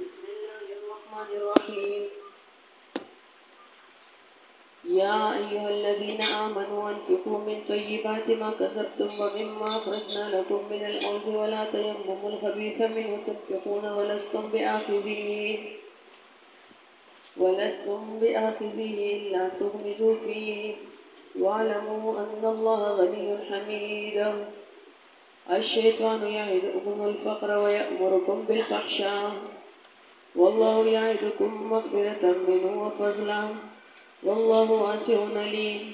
الرحمن الرحيم يا أيها الذين آمنوا أنفقوا من طيبات ما كسبتم ومما أخرجنا لكم من الأرض ولا تيمموا الخبيث منه تنفقون ولستم بآخذيه ولستم بآخذه إلا تغمزوا فيه واعلموا أن الله غني حميد الشيطان يعدكم الفقر ويأمركم بالفحشاء والله يعدكم مغفرة منه وفضلا والله واسع عليم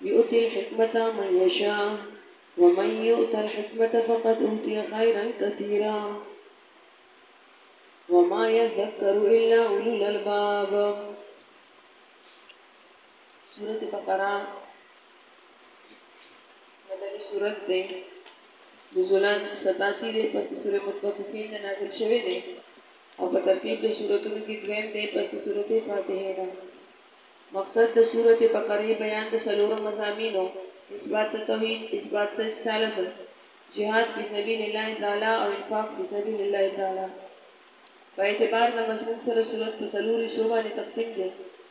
يؤتي الحكمة من يشاء ومن يؤت الحكمة فقد أوتي خيرا كثيرا وما يذكر إلا أولو الألباب سورة بقرة مدنی صورت دی نزولان ستاسی دی پس سور متوففین نه نازل شوی دی او په ترتیب د صورتونو کې دویم دی پس صورت فاتحه نه مقصد د صورت بقره بیان د سلور مزامینو اثبات توحید اثبات رسالت جهاد فی سبیل الله تعالی او انفاق فی سبیل الله تعالی په اعتبار د مضمون سره صورت په سلور شوبانه تقسیم دی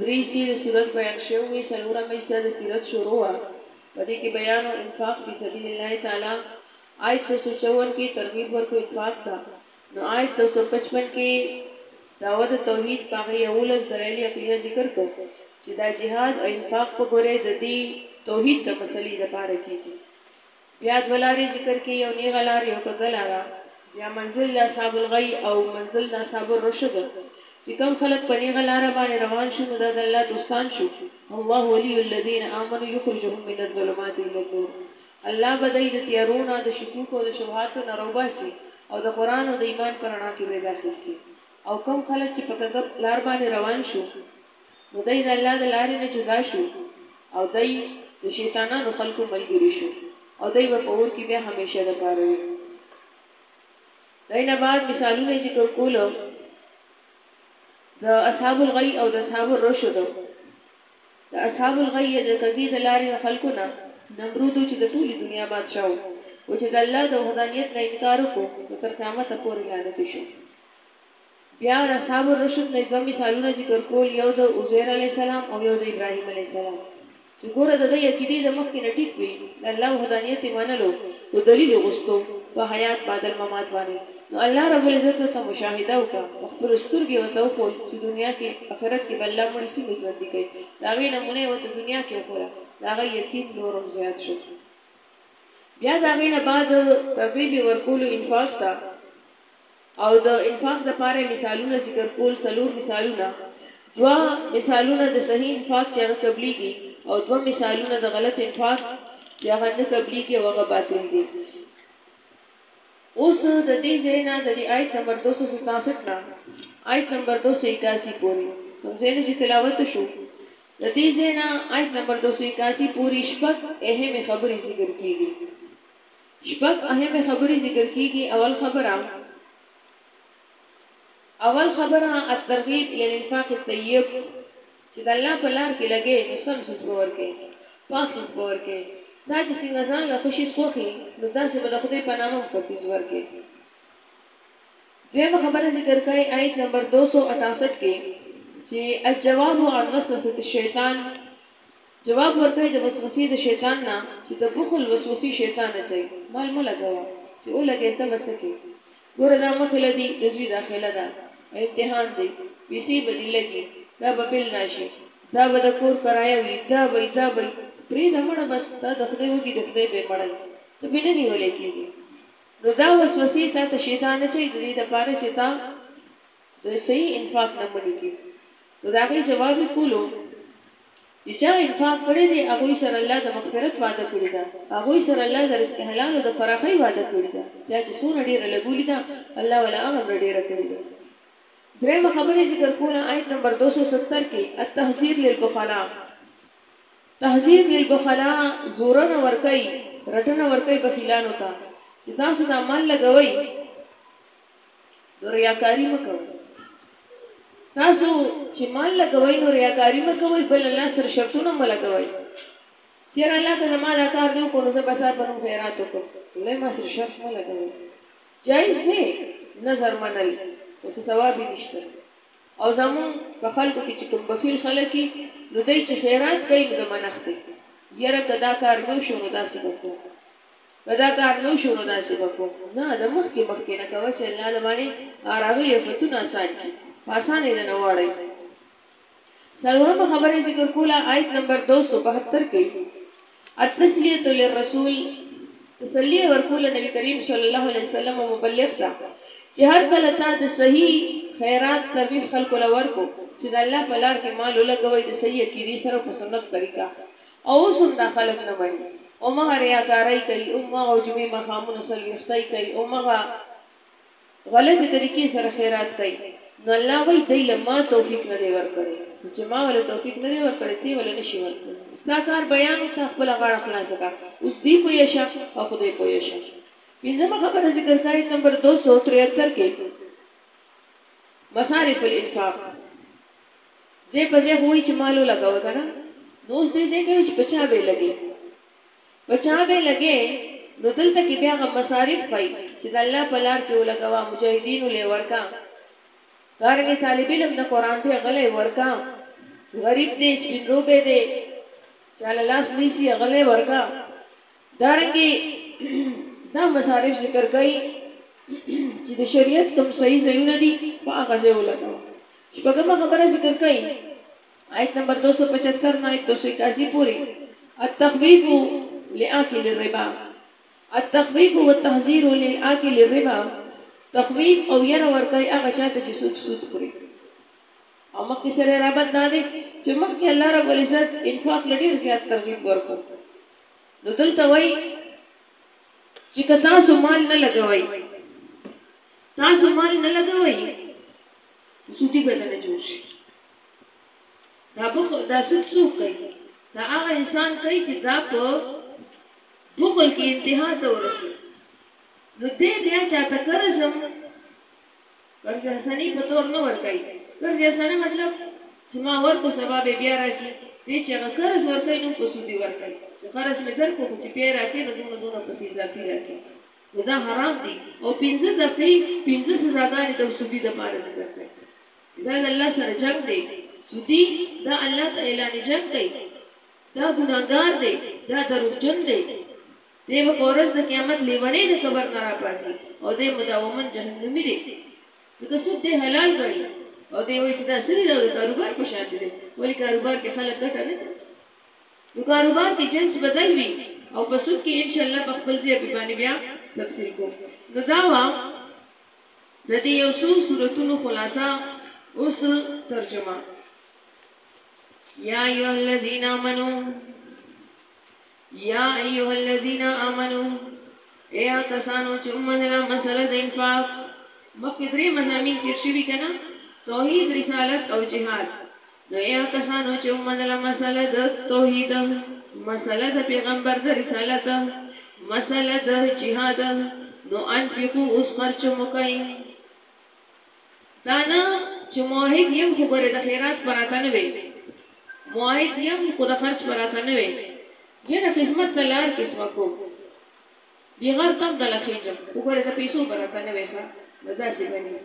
درې حصې د سورت بیان شوې وې، څلورمه حصه د سیرت شروع وه، په دې کې بیان و انفاق فی سبیل الله تعالی، آیت دوه سوه چوون کې ترغیب ورکړو انفاق ته، نو آیت دوه سوه پچپن کې دعوه د توحید په هغې یوولس دلایل عقلیه ذکر کړو چې دا جهاد او انفاق په ګورې ددې توحید د مسلې لپاره کیږي. بیا دوه لارې ذکر کړې، یو نیغه لار، یو کږه لاره، بیا منزل د اصحاب الغی او منزل د اصحاب الرشد، چې کوم خلک په نیغه لاره باندې روان شو نو دا د الله دوستان شو، الله ولی الذین آمنوا یخرجهم من الظلمات الی النور، الله به دوی د تیارو نه، د شکوکو او د شبهاتو نه راوباسي او د قرآن او د ایمان په رڼا کې به یې داخل کړي او کوم خلک چې په کږه لار باندې روان شو. نو دی د الله د لارې نه جدا شو او دی د شیطانانو خلکو ملګری شو او دی به په اور کې بیا همیشه د پاره وي دینه بعد مثالونه ذکر کولو د اصحاب الغی او د اصحاب الرشد د اصحاب الغی د کګی د لارې نه خلکو نه نمرود چې د ټولي دنیا بادشاہ او چې د الله د وحدانیت نه انکار وکړو نو تر قیامت پورې لعنت شو بیا د اصحاب الرشد نه دوه مثالونه ذکر کول یو د عزیر علیه السلام او یو د ابراهیم علیه السلام چې ګوره د دوی عقیدې د مخکې نه ټیک وې د الله وحدانیت یې منلو خو دلیل یې غوستو په حیات بعد الممات باندې نو الله رب العزت ورته مشاهده وکړه په خپلو سترګې یې ورته وښول چې دنیا کې اخرت کې به الله مړي څنګه ژوندي کوي د هغې نمونه یې ورته دنیا کې وښوله د هغه یقین نور هم زیات شو بیا د هغې نه بعد ترغیب یې ورکولو انفاق ته. او د انفاق لپاره یې مثالونه ذکر کول، څلور مثالونه، دوه مثالونه د صحیح انفاق چې هغه قبلیږي او دوه مثالونه د غلط انفاق چې هغه نه قبلیږي او هغه باطل دي. اوس د دې ځای نه د دې آیت نمبر دوه سوه ستاسټ نه آیت نمبر دوه سوه اکاسی پورې کوم ځای نه چې تلاوت وشو د دې ځای نه آیت نمبر دوه سوه اکاسی پورې شپږ اهمې خبرې ذکر کیږي. شپږ اهمې خبرې ذکر کېږي، اول خبره اول خبره الترغیب الی الانفاق الطیب چې د الله په لار کې لګې نو سم څیز به ورکې پاک څیز به ورکې ستا چې څنګه ځان له خوشي خوخي نو داسې به د خدای په نامه هم خوشیز ورکې دویمه خبره ذکر کوي آیت نمبر 268 کې چې الجواب عن وسوسه الشیطان جواب ورکړئ د وسوسې د شیطان نه چې د بخل وسوسې شیطان اچوي مال مه لګوه چې ولګی ته به څه کې ګوره دا مخې له دي د زوی داخله ده او امتحان دی پیسې به دي لګي دا به بل راشي دا به د کور کرایه وي دا به دا به پریږده مړه بس تا د خدای وږي د خدای به مړی ته پې نه نیولی کیږي نو دا وسوسې تاته شیطان اچوي د دې لپاره چې تا دوی صحیح انفاق نه مني کړي نو د هغوی جواب یې کولو چې چا انفاق کړی دی هغوی سره الله د مغفرت وعده کړې ده هغوی سره الله د رزق حلال او د فراخۍ وعده کړې ده چا چې څونه ډېره لګولي ده الله وله هغمره ډېره کړې ده درېمه خبره یې ذکر کوله آیت نمبر دوه سوه ستر کې التحذیر للبخلا تحذیر للبخلا زورنه ورکوي رټنه ورکوي بخیلانو ته چې تاسو دا مال لګوئ نو ریاکاری مکوئ تاسو چې مال لګوي نو ریاکاری مکوئ بل الله سره شرطونه ملګوي چیر الله که زما دا کار دی کو نو زه بسا په نوم خیرات وکم له ما سره شرط ملګوي جایز دی نظر منل اوس ثواب نشته او زمون په خلکو کې چې کوم بخیل خلک نو دای چې خیرات کوي نو د منښت یره کدا کار نو شو نو داسې وکړو که دا کار نه وشو نو داسې به کوم نه د مخکې مخکې نه کوه چې الله د باندې هغه راغلي افتونه اسان کړي په اسانه یې دنه واړوي څلورمه خبره یې ذکر کوله آیت نمبر 272 کې التسلیه للرسول تسلی ورکول نبی کریم صلی الله علیه وسلم او مبلغ ته چې هر کله تا د صحیح خیرات ترویج خلکو لور کو چې د الله په لار کې مال ولګوي د صحیح عقیده سره په سنت طریقه او اوس هم دا خلک نه مني اومغه رياکارۍ کوي اومغه جمعې ماښامونه څلويښتۍ کوي اومغه غلطې طريقې سره خيرات کوي نو الله وايي دی له ما توفيق نه دی ورکړی نو چې ما وله توفيق نه دی ورکړی تۀ وله نه شي ورکړی ستا کار بيان و تا خپله غاړه خلاصه کړه اوس دی پوه شه او خدای پوه شه پنځمه خبره ذکر کوي آيت نمبر دوه سوه ترهتر کې مصارف الانفاق ځای په ځای خو وایي چې مال ولګوه که نه نو اوس دې ځای کوي چې په چا به یې لګې په چا به یې لګې نو دلته کې بیا هغه مصارف ښایي چې د الله په لار کې ولګوه مجاهدینو له یې ورکه دارنګې طالب علم د قرآن دی هغه له یې ورکه غریب دی سپین روبی دی چاله لاس نیسي هغه له یې ورکه دارنګه دا مصارف ذکر کوي چې د شریعت کوم صحیح ځایونه دي په هغه ځای ولګوه شپږم خبره ذکر کوي آیت نمبر 275 نه آیت 281 پورې التخویف لآکل الربا التخویف والتحذير للآکل الربا تخویف او ير ور کوي هغه چاته چې سود سود خوري او مخکې سره رابط دا دی چې مخکې الله رب العزت انفاق لډیر زیات ترغیب ورکو نو دلته وایي چې که تاسو مال نه لګوي تاسو مال نه لګوي سودی به نه جوړ شي دا بخو دا سود سو کوي دا هغه انسان کوي چې دا په بخل کې انتها ته ورسي نو دې بیا چاته قرضم قرض حسنی په تور نه ورکوي قرض حسنه مطلب چې ما ورکو سبا به بیا راکي دې چې هغه قرض ورکوي نو په سودي ورکوي چې قرض مې درکو خو چې بیا راکې نو دونه دونه پسې اضافي راکې نو دا حرام دي او پنځه دفعي پنځه سزاګانې د سودي د پاره ذکر کوي چې دا د الله سره جنگ دی سودي دا الله ته اعلان جنگ کوي دا ګناګار دی دا دروغجن دی دی به په ورځ د قیامت لیونی د قبر نه راپاڅي او دی مداوما جهنمی دی ځکه سود دی حلال غني او دی وایي چې دا سری دا د کاروبار په شان دی ولی کاروبار کې خلک ګټه نه کوي نو کاروبار کې جنس بدل وي او په سود کې ان شاء الله په خپل ځای په باندې بیا تفصیل کوم نو دا وا د دې یو څو صورتونو خلاصه اوس ترجمه یا ایه الذین آمنو یا ایها الذین آمنو اے هغه کسانو چې ومنله مسله د انفاق مخکې درې مضامین تیر شوي کنه توحید رسالت او جهاد نو اے هغه کسانو چې ومنله مسله د توحید مسله د پیغمبر د رسالت مسله د جهاد نو انفقو اوس خرچ مکئ دا نه چې معاهد یم خو ګورې د خیرات به راته نه وې معاهد یم خو د خرچ به راته نه وې زه د خدمت نه له هر قسمه کوم دې غر تم ته له خېژم خو ګورې د پیسو به راته نه وې ښه نو داسې به نه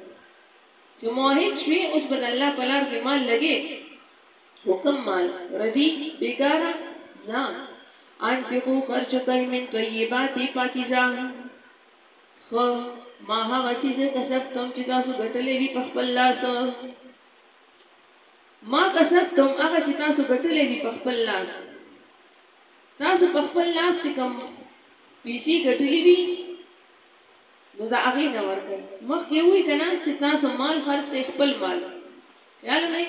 چې معاهد شوې اوس به د الله په لار کې مال لګې خو کم مال ردي بېګاره نه انفقو خرچ کوي من طیبات پاکیزه خو ما هغه څیزه کسب کوم چې تاسو ګټلې وي په خپل لاس ما کسب کوم هغه چې تاسو ګټلې وي په خپل لاس تاسو په خپل لاس چې کوم پیسې ګټلې وي نو دا هغه نه ورکړي مخکې وی کنه چې تاسو مال خرج کړئ خپل مال خیال نه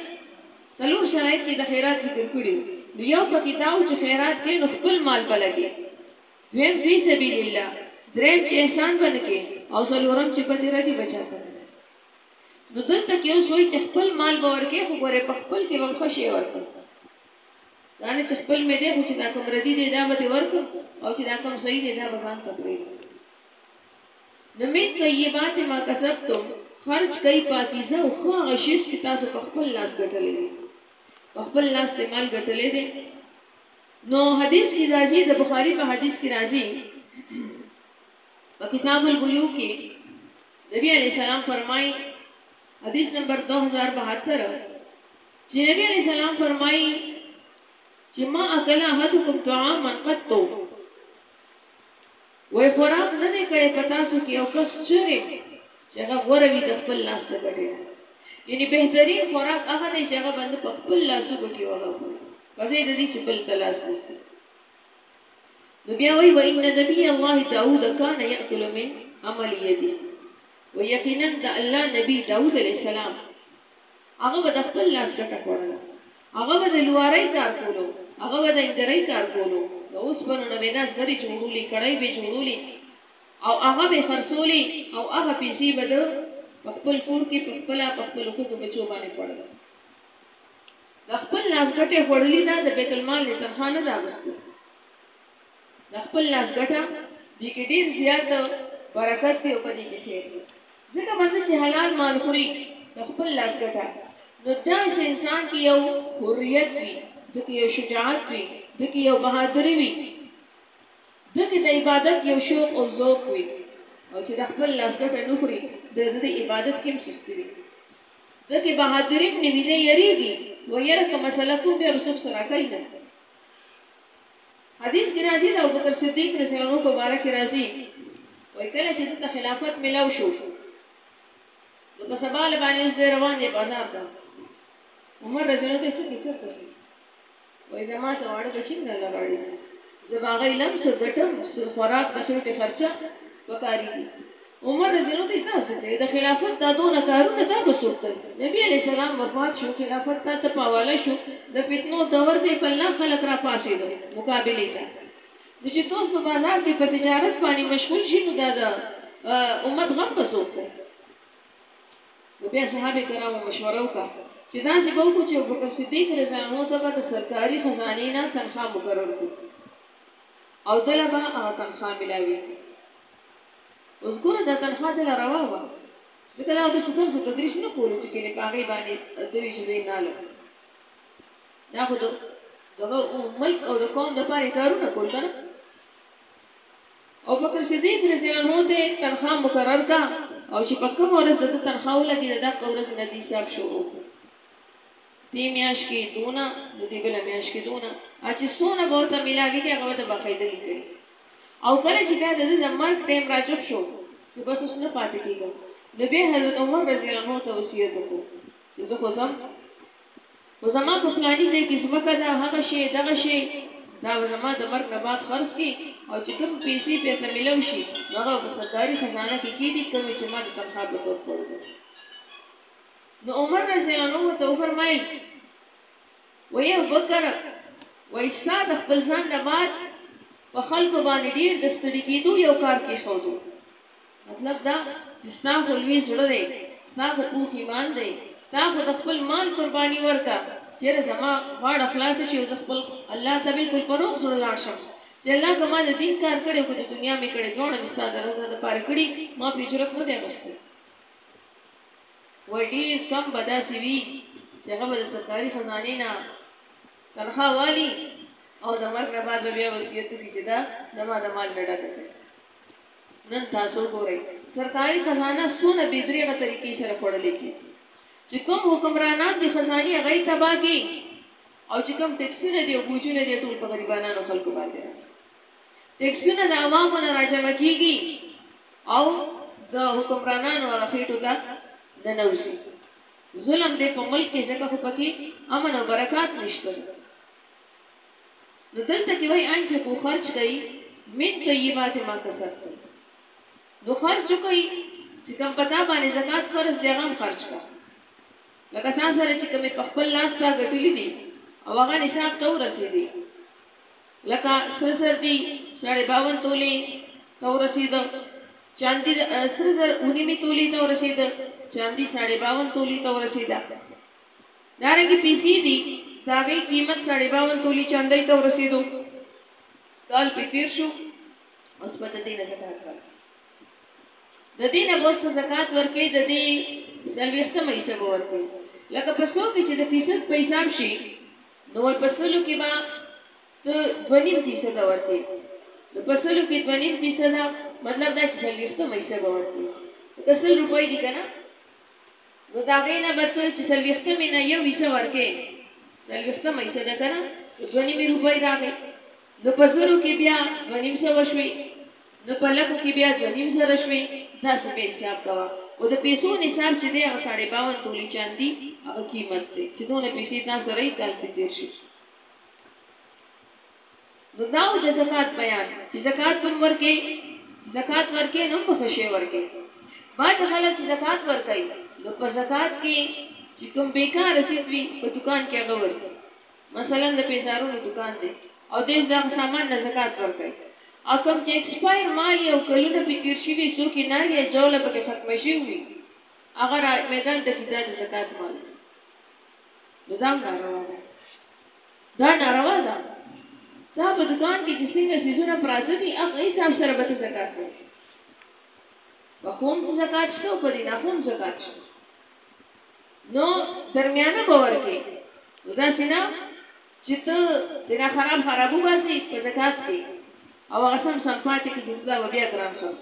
څلور شرایط چې د خیرات ذکر کړیو نو یو پکې داو چې خیرات کې نو خپل مال بلګي دویم فی سبیل الله دریم چې احسان به نه کې او څلورم چې بدې ردې به چاته نه وي نو دلته کې اوس وایي چې خپل مال به ورکې خو ګورې په خپل کې به هم ښه شی ورکم دا نه چې خپل مې دی خو چې دا کوم ردی دی دا به دې ورکم او چې دا کوم صحیح دی دا به ځان ته پرېږدم نو من طیبات ما کسبتم خرج کوي پاکیزه او ښه هغه شیز چې تاسو په خپل لاس ګټلی دی په خپل لاس ته مال ګټلی دی نو حدیث کی راځی د بخاری په حدیث کی راځی په کتاب البیو کی نبی علی السلام فرمای حدیث نمبر 2072 چې نبی علی السلام فرمای چې ما اکل احدکم طعاما قط وای خوراک نه دی کړی په تاسو کې یو کس چریم چې هغه غوره وي د خپل لاس د ګټې نه یعنی بهترین خوراک هغه دی چې هغه بنده په خپل لاسو ګټي او هغه خوري په ځای د دې چې بل ته لاس نیسي نو بیا وایي وان نبی الله داوود کان یاکل من عمل یده و یقینا د الله نبی داوود علیه السلام هغه به د خپل لاس ګټه خوړله، هغه به د لوارۍ کار کولو، هغه به د انګرۍ کار کولو، د اوسپنو نه به دا زمري جوړولي، کړۍ به جوړولي او هغه به خرڅولي او هغه پیسې به ده په خپل کور کې په خپله په خپلو ښځو بچو باندې خوړلې. د خپل لاس ګټه یې خوړلي، دا د بیت المال نه تنخوا نه ده اخیستې. د خپل لاس ګټه دې کې ډېر زیات برکت دی او په دې کې خیر دی ځکه بنده چې حلال مال خوري د خپل لاس ګټه نو داسې انسان کې یو حریت وي د کې یو شجاعت وي د کې یو بهادری وي د کې د عبادت یو شوق او ذوق وي او چې د خپل لاس ګټه نه خوري د د عبادت کې سستی وي د کې بهادری نه وي د یریږي و یره کوم مسله کوم به رسوب سره کوي نه حدیث کې راځي د ابوبکر صدیق رضی الله عنه په باره کې راځي وای کله چې دته خلافت ملاو شو نو په سبا له باندې اوس دی روان دی بازار ته عمر رضی الله ته څه چرته شي وای زما ته واړه بچی نه لراړي زباغې لم سو ګټم سو خوراک د خېټه خرچه وکاري عمر رضی الله ته تا څه کړي د خلافت دا دونه کارونه تا په څوک کړي نبی علیه السلام وفات شو خلافت تا ته په حواله شو د فتنو دور دی بل لا خلک را پاسېدل مقابلې ته نو چې توس په بازار کې په تجارت باندې مشغول شي نو دا د امت غم په څوک کړي نو بیا صحابه کرامو مشوره وکړه چې دا څه به وکړو چې ابوبکر صدیق رضی الله عنه ته به د سرکاري خزانه نه تنخواه مقرر کړو او دله به هغه تنخواه ملاوي اوس ګوره دا تنخوا دله روا وه ځکه دا د سو درسو تدریس نه کولو چې کله په هغې باندې ته وی چې زه یې نالم دا خو د دغه ملک او د قوم د پاره کارونه کول کنه او بکر صدیق رضی الله عنه ته تنخوا مقرر کا او چې په کوم ورځ د تنخوا ولګي د دغه ورځ نه دی حساب شروع دې میاش کې دونه د دې بل میاش کې دونه چې سونه ورته ملاوي کې هغه ته باقاعده لیکل او کله چې بیا د ده د مرګ ټایم راجب شو چې بس اوس نه پاتې کېږم نو بیا حضرت عمر رضی الله عنه ته وصیت وکړو چې زه خو ځم خو زما په پلاني ځای کې ځمکه ده هغه شی دغه شی دا به زما د مرګ نه بعد خرڅ کړي او چې کوم پیسې بیا ته میلو شي نو هغه په سرکاري خزانه کې کېدي کومې چې ما د تنخوا په تور کړو نو عمر رضی الله عنه ته وفرمایل وایي ابوبکر، وایي ستا د خپل ځان نه بعد په خلکو باندې ډېر د ستړي کېدو یو کار کېښودو، مطلب دا چې ستا خو لوی زړه دی، ستا خو پوخ ایمان دی، تا خو د خپل مال قرباني ورکړه، چېرې زما غاړه خلاصه شي او زه خپل الله ته بالکل په روغ زړه لاړ شم، چې الله که ما د دین کار کړی او که د دنیا مې کړی، دواړه مې ستا د رضا لپاره کړي، ما پرې جرات نه دی اخیستی. وایي ډېر کم به داسې وي چې هغه به د سرکاري خزانې نه تنخوا والي او د مرګ نه بعد به بیا وصیت وکړي چې دا زما د مال نه ډکه کړي نن تاسو ګورئ سرکاري خزانه څونه بې درېغه طریقې سره خوړلې کېږي چې کوم حکمرانان دي خزاني هغه یې تباه کړي او چې کوم ټکسونه دي او بوجونه دي ټول په غریبانانو خلکو باندې راځي ټیکسونه د عوامو نه راجمع کیږي او د حکمرانانو هغه خېټو ته ننوځي ظلم دی په ملک کې ځکه خو پکې امن او برکات نشته نو دلته کې وای انفقو خرج کړئ من طیبات ما کسبتم نو خرج وکړئ چې کوم پتا باندې زکات فرض دی هغه خرج کا لکه تا سره چې کومې په خپل لاس تا ګټلې دي او هغه نصاب ته ورسېدي لکه سره زر دي ساړې باون تولې ته ورسېد چاندي سره زر اونیمي تولې ته ورسېد چاندي ساړې باون تولې ته ورسېده دارنګي پیسې دي دا غي قیمت ساړې باون تولې چاندي ته ورسېدو کال په تیر شو اوس په دې نه زکات ورکړي د دې نه بوسته زکات ورکړي د دې سلويختمه حساب ورکړي لکه په سو کې چې د فیصد په حساب شي نو وای په سلو کې به ته دوه نیم فیصده ورکې نو په سلو کې دوه نیم فیصده مطلب دا چې څلوېښتمه حصه به ورکې که سل روپۍ دي که نه نو د هغې نه به ته چې څلوېښتمې نه یو حصه ورکې څلوېښتمه حصه ده که نه دوه نیمې روپۍ راغې نو په زرو کې بیا دوه نیم سوه شوې نو په لکو کې بیا دوه نیم زره شوې، داسې به حساب کوه، او د پیسو نصاب چې دی هغه ساړې باون تولې چاندي هغه قیمت دی، چې دونه پیسې تا سره وي کال پرې تېر شي. نو دا و د زکات بیان، چې زکات به هم ورکوې، زکات ورکوې نو هم به ښه شی ورکوې، بعضې خلک چې زکات ورکوي نو په زکات کې چې کوم بېکاره څیز وي په دوکان کې هغه ورکوي، مثلا د پیزارونو دوکان دی او دی د هغه سامان نه زکات ورکوي او کوم چې ایکسپایر مال یې او کلونه پې تیر شوي څو کینار یا جوله پکې ختمه شوي وي هغه را میدان ته کړي دا د زکات مال دی نو دا هم ناروا ده دا ناروا ده ستا په دوکان کې چې څنګه سیزونه پراته دي هغه حساب سره به ته زکات ورکړي په خوم زکات شته او په دې نه خوم زکات شته نو درمیانه به ورکې نو داسې نه چې ته تیرا خراب خراب وباسي په زکات کې او هغه سم سم پاتې کې چې دا بیا ګران خرڅ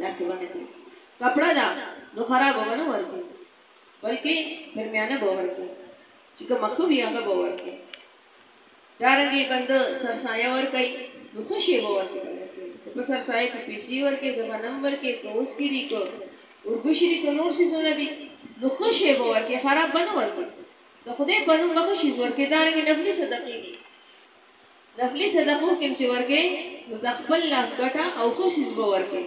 داسې باندې کې کپڑا دا نو خراب باندې ورکې بلکې درمیانه به ورکې چې کوم خو بیا هغه به ورکې دا رنګه یې بنده سرسایه ورکوي نو ښه شی به ورته پیدا کوي که په سرسایه کې پیسې ورکوي که غنم ورکوي که اوسکې دي که اوربشي دي که نور څیزونه دي نو ښه شی به ورکوي خراب به نه ورکوي د خدای په نوم به ښه شیز ورکوي دا رنګې نفلي صدقې دي نفلي صدقو کې چې ورکوي نو د خپل لاس ګټه او ښه شیز به ورکوي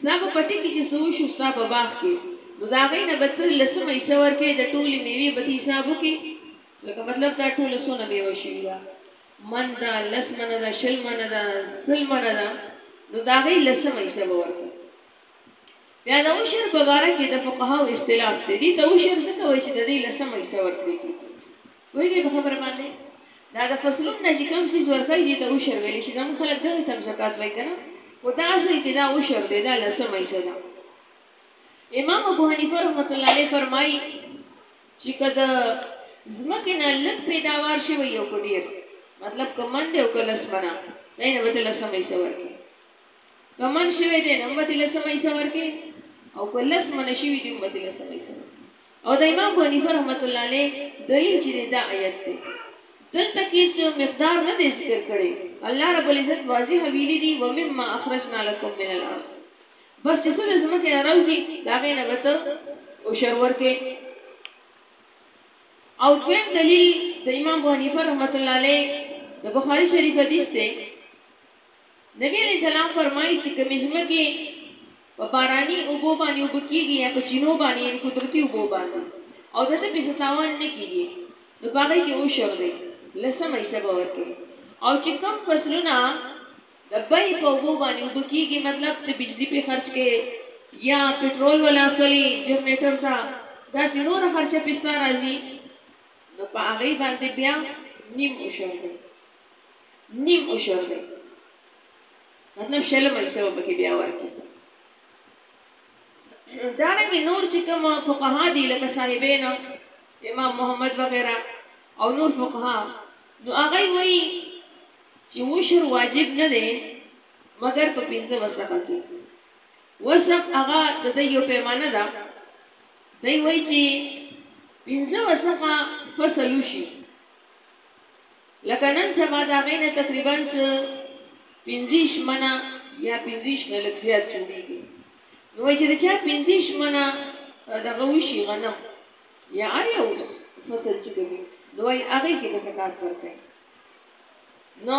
ستا په پټي کې چې څه وشو ستا په باغ کې نو د هغې نه به ته لسمه حصه ورکوې د ټولې مېوې به ته حساب وکړې لکه مطلب دا ټوله څونه مېوه شوي ده من ده لس منه ده شل منه ده سل منه ده نو د هغې لسمه حصه به ورکړه بیا د عشر په باره کې د فقهاو اختلاف دی دې ته عشر ځکه وایي چې د دې لسمه حصه ورکړې کېږي پوهیږی په خبره باندی دا د فصلون نه چی کم چیز ورکوی دی ته عشر ویلی شی زموږ خلک دغی تم زکات وایی کنه خو دا اصل کی دا عشر دی دا لسمه حصه ده امام ابو حنیفه رحمت الله علیه فرمایي چې که د ځمکې نه لږ پیداوار شوی یو که ډېر مطلب که من دی او که لس منه دی نه به ته لسمه حصه ورکړې که من شوی دی نه هم به ته لسمه حصه ورکړې او که لس منه شوي دي هم به ته لسمه حصه ورکړې او د امام ابو حنیفه رحمة الله علیه دلیل چې دی دا آیت دی. دلته کې څه مقدار نه دی ذکر کړی، الله رب العزت واضح ویلي دي، ومما اخرجنا لکم من الارض بس چې څه د ځمکې نه راوځي د هغې نه به ته عشر ورکې. او دویم دلیل د امام ابو حنیفه رحمة الله علیه د بخاري شریف حدیث دی، نبي عليه السلام فرمايي چې کومې ځمکې په باراني اوبو باندې اوبه کېږي يا په چينو باندې يعنې قدرتي اوبو باندې او د ده پې څه تاوان نه کېږي نو په هغې کې عشر دی لسمه حصه به ورکوي او چې کوم فصلونه د بهې په اوبو باندې اوبه کېږي مطلب ته بجلي پې خرچ کې یا پټرول ولا اخلي جرنیټر ته داسې نوره خرچه پې ستا راځي نو په هغې باندې بیا نیم عشر دی نیم عشر دی مطلب شلم حصہ په کې بیا ورکي دارنګ نور چې کوم فقها دي لکه صاحبین امام محمد وغیرہ او نور فقها نو هغه وایي چې عشر واجب نه دی مګر په پنځه وسقه کې وسق هغه د دې یو پیمانه ده دی وایي چې پنځه وسقه فصل شي لکه نن سبا د هغې نه تقریباً څه پنځویشت منه یا پنځویشت نه لږ زیات جوړېږي. نو وایي چې د چا پنځویشت منه دغه وشي غنم یا هر یو فصل چې کوي نو وایي هغې کې به زکات ورکوي. نو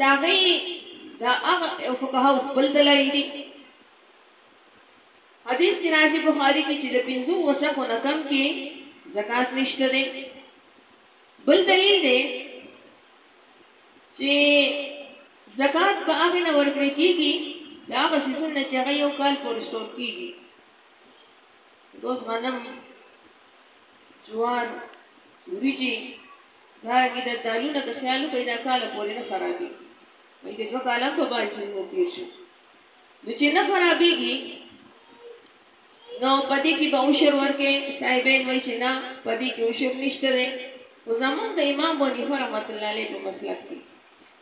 د هغې د هغه فقهاو خپل دلایل دي. حدیث کې راځي بخاري کې چې د پنځو وسقو نه کم کې زکات نشته دی. بل دلیل دی چې زکات په هغه نه ورکړي کیږي دا هغه سيزونه نه چې هغه یو کال پورې سٹور کیږي دوس غنم جوار وریجي دا کې د دالونو که خیال پیدا کاله پورې نه خرابي بلکې دوه کالم په باجی نه تیر شي نو چې نه خرابيږي نو په دې کې به عشر ورکې صاحبین وای چې نه په دې کې عشر نشته دی خو زمونږ د امام بونیفه رحمت الله علیه په مسلک کې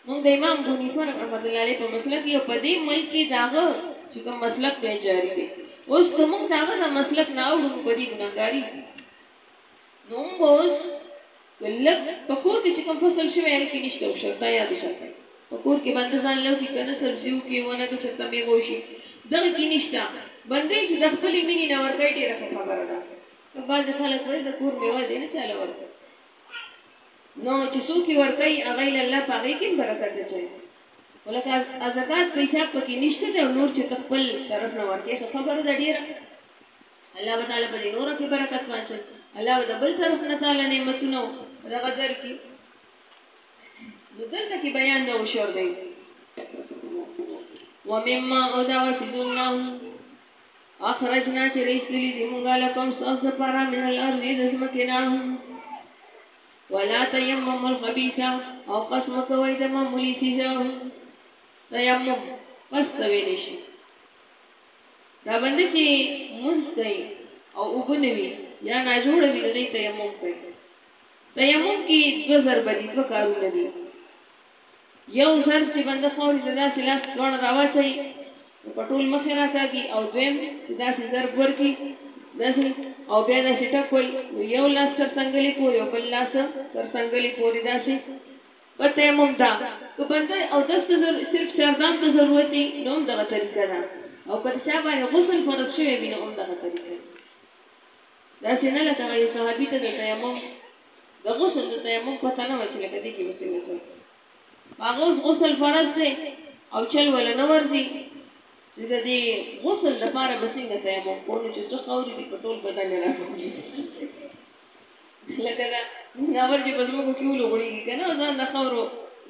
مونږ د امام بونیفه رحمت الله علیه په مسلک کې او په دې ملک کې داغه چې کوم مسلک دی جاری دی اوس که مونږ داغه د مسلک نه اوړو په دې ګناګاری نو موږ اوس لږ په کور کې چې کوم فصل شوی هغه کې نشته او شرطه یاد وساتئ په کور کې باندې ځان لو کې کنه سبزیو کې ونه کې چرته میوه شي دغه کې نشته بندې چې د خپل مینې نه ورکړي ډیره خبره ده که بعض خلک وایي د کور میوه دې نه چاله ورکړي نو چې څوک ورکړي هغه له الله پاغې کې برکت اچي ولکه زکات پیسې پکې نشته او نور چې تخپل طرف نه ورکړي خبره ده ډیره الله به تعالی په دې نورو کې برکت واچوي الله به د بل طرف نه تعالی نعمتونه دغه درکې نو دلته کې بیان د اوشور دی ومما او دا وسیزونه اخرجنا چې رېستلې دي مونږه لکم ساس د پارا من الارض د زمکنا ولا تیمم الخبيث او قسم کوي د معمولی سیزه تیمم قصد ویل شي دا بنده چي مونځ کوي او اوبه نه وي یا ناجوړه وي نو دی تیمم کوي تیمم کې دوه ضربه دي دوه کارونه دي یو ضرب چې بنده خوري ته داسې لاس دواړه راواچوي نو په ټول مخې راکاږي او دویم چې داسې ضرب ورکړي داسې او بیا داسې ټک وایي نو یو لاس تر څنګلې پورې او بل لاس تر څنګلې پورې داسې به تيمم ده که بل ځای اودس ته ضرورت صرف چاردام ته ضرورت وي نو هم دغه طريقه ده او که چا باندې غسل فرض شوی وي نو هم دغه طريقه ده داسې نه لکه هغه يو صحابي ته د تيمم د غسل د تيمم پته نه و چې لکه دې کې وسې وچل هغه اوس غسل فرض دی او چل ولا نه ورځي چې د دې غسل د پاره بسنګ تیمم کونو چې څه خوري دي په ټول بدن راغلي لکه دا ځناور چې په ځمکو کې ولغړېږي که نه او ځان د خاورو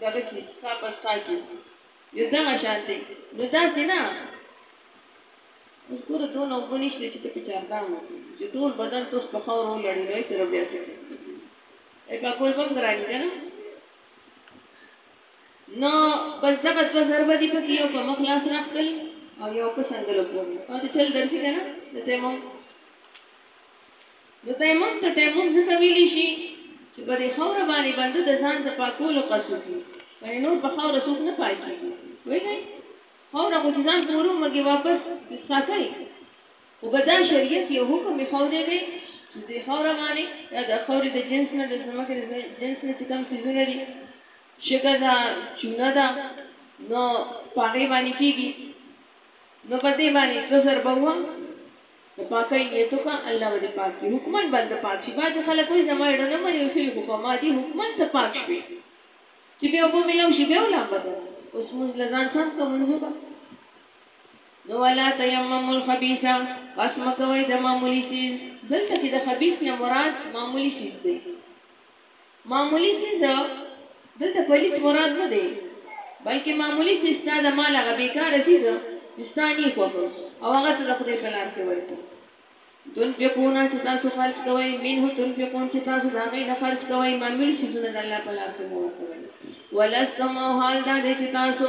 دغه کړي ستا په ستا کړي نو دغه شان دی نو داسې نه اوس ګوره دونه اوبه نشته چې ته په چاردام وکړې چې ټول بدن ته اوس په خاورو ولړي نو یې سره بیا څه کوي ای پاکول به هم ګراني که نه نو بس دغه دوه ضربه دي پکې یو په مخ لاس راخکل او یو په سنګلو پورې او ته چل درسي که نه د تیمم نو تيمم ته تيمم ځکه ويلي شي چې په دې خاوره باندې بنده د ځان د پاکولو قصد وکړي یعنی نور په خاوره څوک نه پاکيږي وایي خاوره خو چې ځان پورو مګي واپس مسخا کوي او به دا شریعت یو حکم یې خورې دی چې د خوره باندې یا د خورې د جنس نه د زمکه د جنس نه چې کم سيزونه دي شګه ده چونه ده نو پاغې باندې کېږي نو په دې باندې دوه ضربه وه د پاکۍ نیت وکړه الله به دې پاک کړي حکمن به ته پاک شي بعضې خلک وایي زما اړه نه مني او ښه یې خو په ما دي حکمن ته پاک شوې چې بیا اوبه ملاو شي بیا ولامبه که نه اوس مونځ له ځان سم که مونځ وکړه نو ولا تیمموا الخبیث قص مکوئ د معمولي څیز دلته کې د خبیث نه مراد معمولي څیز دی معمولي څیز دلته پلیت مراد نه دی، بلکې معمولي څیز ستا د مال هغه بېکاره څیز چې ستا نی خوښ او هغه ته د خدای په لار کې ورکړي. تنفقون چې تاسو خرج کوئ، منه تنفقون چې تاسو د هغې نه خرج کوئ، معمولي څیزونه د الله په لار کې مو ورکول. ولستم او حال دا دی چې تاسو.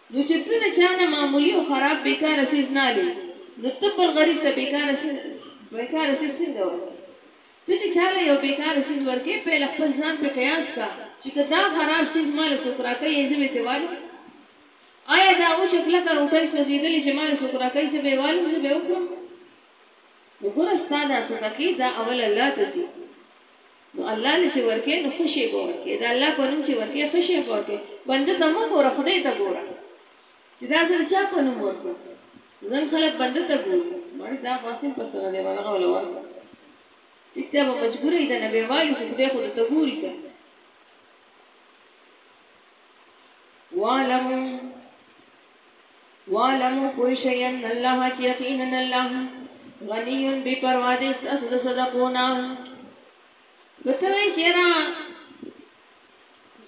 نو چه ته د چا نه معمولی او خراب بیکاره څیز نه الی نو ته بل غریب ته بیکاره بیکاره څیز څنګه ورکی ته چه چا له یو بیکاره څیز ورکی پهله خپل ځان پری قیاس کا چه که دا خراب څیز ماله څوک راکی یی زه به تری والم آیا دا اوچه کلکه روټی سوزیدلی چه ماله څوک راکی زه به یی والم زه به یی وخورم نو ګوره ستا دا صدقی دا اول الله ته ځی. نو الله له چې ورکې نو ښه شی به ورکې د الله په نوم چې ورکې ښه شی به ورکې بنده ته مه ګوره خدای ته ګوره چې دا زه د چا په نوم ورکوم ځن خلک بنده ته ګوري مړ دا خاصم په سره دی ورغه ولا ورکو ته به مجبور ای د نبی والی خو خدای خود ته ګوري کنه وعلموا واعلموا پوه شئ ان الله چې یقینا الله غنی بی پروا دی ستاسو د صدقو نه کته وی چیرې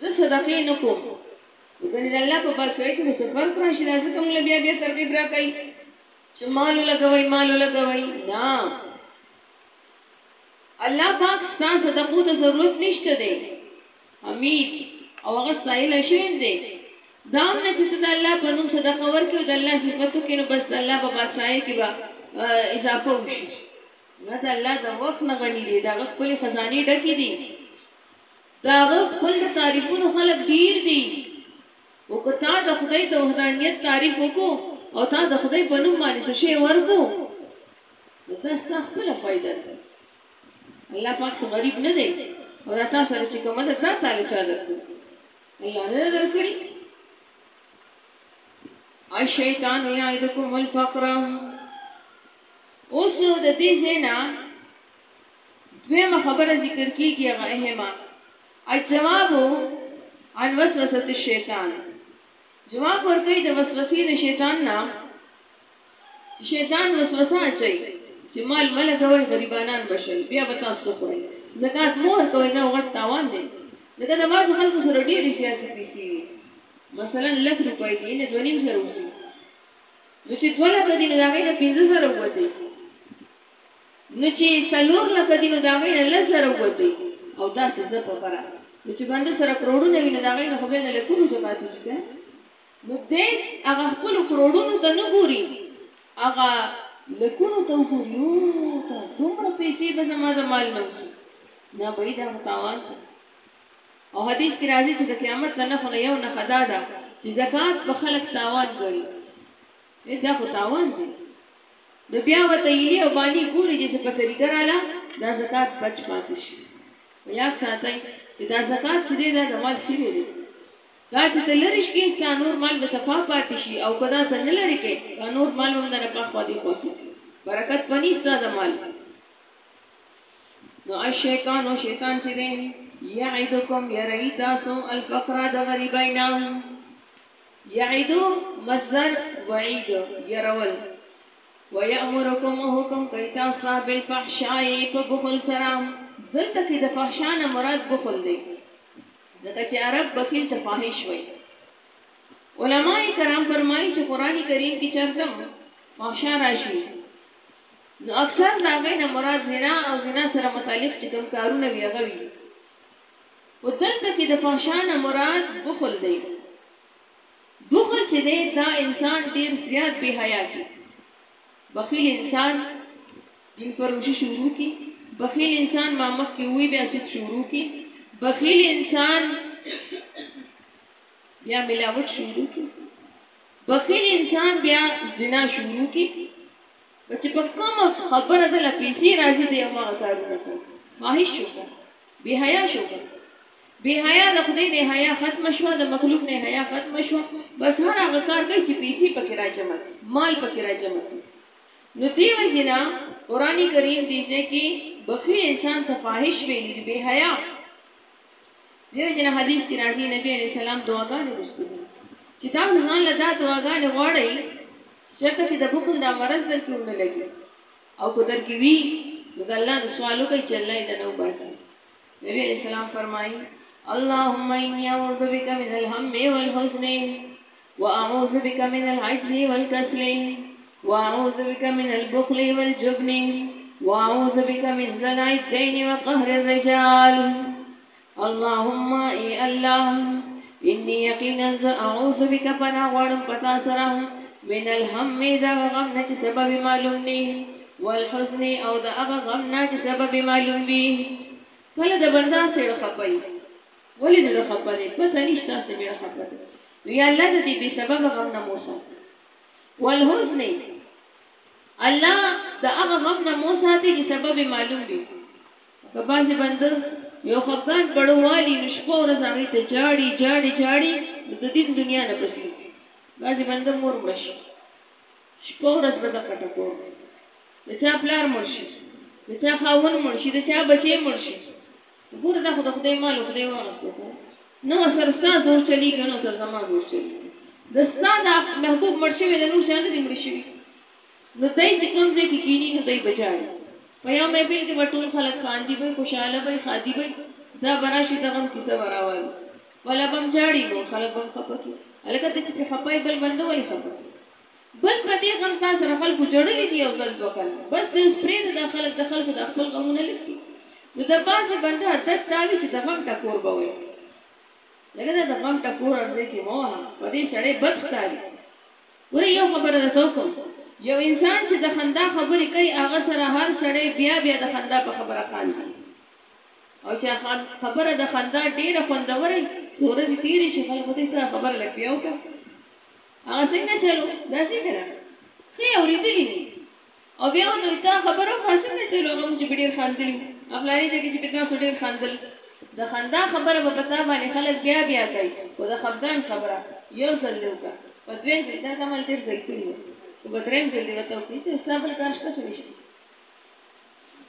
زه صدقې نه کوم وګنې د الله په باسوي کې څه فرق راشي دا ځکه موږ بیا بیا ترغیب راکړي چې مال لګوي مال لګوي نه الله پاک ستاسو صدقو ته ضرورت نشته دی امید او هغه ستایل شوی دی دا هم نه چې ته د الله په نوم صدقه ورکړې او د الله صفت وکړې نو بس د الله په بادشاهۍ کې به اضافه وشي نه د الله د وخت نه غني دی د هغه خپلې خزانې ډکې دي د هغه خپل د تعریفونو خلک ډیر دي او که تا د خدای د وحدانیت تعریف وکړو او تا د خدای په نوم باندې څه شی ورکړو نو دا ستا خپله فایده ده الله پاک څه غریب نه دی او دا تا سره چې کومه ده دا تاله چا درکړي الله نه درکړي الشیطان یعدکم الفقر اوس د دې زینا دویمه خبره ذکر کیږي هغه اهمه الجواب عن وسوسه الشیطان جواب ورکړي د وسوسې د شیطان نام شیطان وسوسه اچوي چې مال مه لګوئ غریبانان به شئ بیا به تاسو څه خورئ زکات مه ورکوئ دا غټ تاوان دی ځکه د بعضو خلکو سره ډېرې زیاتې پیسې وي مثلا لک روپۍ دي نه دوه نیم زره وځي نو چې دوه لکه دي نو د هغې نه پنځه زره ووتئ نو چې څلور لکه دي نو د هغې نه لس زره ووتئ او داسې زر په پره نو چې بنده سره کروړونه وي نو د هغې نه خو بیا د لکونو زکات وځي که نه مبتدعيت هغه خپلو کروړونو ته نه ګوري هغه لکونو ته وګوري او ته دومره پیسې به زما د مال نه وشي نه به دا خو تاوان دی او حدیث کې راځي چې د قیامت د نخو نه یو نه خدا ده چې زکات په خلق تاوان ګڼي دا خو تاوان دی نو بیا وته ایلی او باندې ګوري چې په طریقه رااله دا زکات بچ پاتې شي یاد ساتئ چې دا زکات چې دی دا د مال خیره دی دا څه ته لری شکی ستا نور مال به صفا پاتی شی او که دا څه نه لری که دا نور مال به هم درنه پا خوا دی خوا کیسی برکت پنی ستا د مال نو الشیطان او شیطان چی دی یعیدکم یرئی تاسو الفقر د غریبینا یعیدو مصدر وعید یرول ويأمركم حکم کوي تاسو ته بالفحشاء په بخل سره دلته کې د فحشا نه مراد بخل دی ځکه چې عرب بخیل ته فاحش وایي. علماء کرام فرمایي چې قران کریم کې چرتم فحشا راشي نو اکثر دا غینه مراد زنا او زنا سره متعلق چې کوم کارونه وی هغه وی او دلته کې د فحشا نه مراد بخل دی بخل چې دی دا انسان ډیر زیات بے حیا کی بخیل انسان دین فروشی شروع کی بخیل انسان ما مخ کې وی بیا سود شروع کی بخیل انسان بیا ملاوت شروع کی بخیل انسان بیا زنا شروع کی چې په کوم خبره د لپیسی راځي دی هغه کارونه کوي فاحش شو به حیا شو بې حیا د خدای نه حیا ختمه شوه د مخلوق نه حیا ختمه شوه بس هر هغه کار کوي چې پیسې پکې راجمع کړي مال پکې راجمع کړي نو دی وجنا قران کریم دې ځای کې بخیل انسان ته فاحش ویلي دی بې حیا دی وجنا حدیث کې راځي نبی علی السلام دعاګانې رسولي چې تاسو ځان له دا دعاګانې غواړئ چرته کې د بخل دا مرز در کې ونه لګي او کو در کې وی نو د الله نه سوال وکړئ چې الله یې د نو باسي نبی علیہ السلام فرمایي اللهم إني أعوذ بك من الهم والحزن وأعوذ بك من العجز والكسل وأعوذ بك من البخل والجبن وأعوذ بك من زنع الدين وقهر الرجال اللهم إي الله إني يقينا أعوذ بك فنا غرم فتاسرهم من الهم إذا غمنا سبب لمني والحزن او د هغه غم نه چې سبب یې معلوم وي. کله د بنده سېړه خپه وي، ولې زړه خپه دی، پته نشته هسې مېړه خپه دی. نو یا الله د دې بې سببه غم نه مو وساته. والحزن الله د هغه غم نه مو ساتي چې سبب یې معلوم وي. که بعضې بنده یو خفګان پړو والي نو شپه او ورځ هغې ته جاړي جاړي جاړي نو د دین دنیا نه پسې وځي. بعضې بنده مور مړه شي. شپه ورځ نه ده پټه کور دی د چا پلار مړ شي د چا خاون مړ شي د چا بچی مړ شي ګوره دا خو د خدای مال او خدای واغستو خو نه ورسره ستا زور چلیږي او نه ورسره زما زور چلیږي د ستا د محبوب مړ شوی د نور چا نه دی مړ شوی نو دی چې کوم ځای کې کینی نو دی بجاړي په یو محفل کې به ټول خلک خاندي به خوشاله به ښادي به دا براشي د غم کیسه به راوالي ولا بم جاړی نو خلک بم خپه کی هلکه ته چی په خپای بل بنده ولی خپه کی بل په دی غم تا سره خلکو جړلی دی یو ځل دوه کله بس دی اوس پریده دا خلک د خلکو دا خپل غمونه لکتی نو د بعضی بنده عدت دا وی چی د غم ټکور به وای لکه دا د غم ټکور ارزه کی مو وه په دی سړی بد ښکاری ګوره یو خبره درته وکم یو انسان چی د خندا خبری کوي هغه سره هر سړی بیا بیا د خندا په خبره خاندی او چې خان خبره د خندا ډیره خوندوره څو ورځې تیرې شي خلک وته څه خبره لګ بیا وکړه هغه څنګه چلو داسې کړه خې اوریدلې نه او بیا وته تا خبره خو څنګه چلو هغه چې ډیر خاندلی افلانی چې چې پتا سو ډیر خاندل د خندا خبره په پتا باندې خلک بیا بیا کوي او د خفګان خبره یو ځل دی وکړه په دویم ځل دا کمال ډیر ځای کړی و په دریم ځل دی وته وکړي چې ستا بل کار شته خو نشته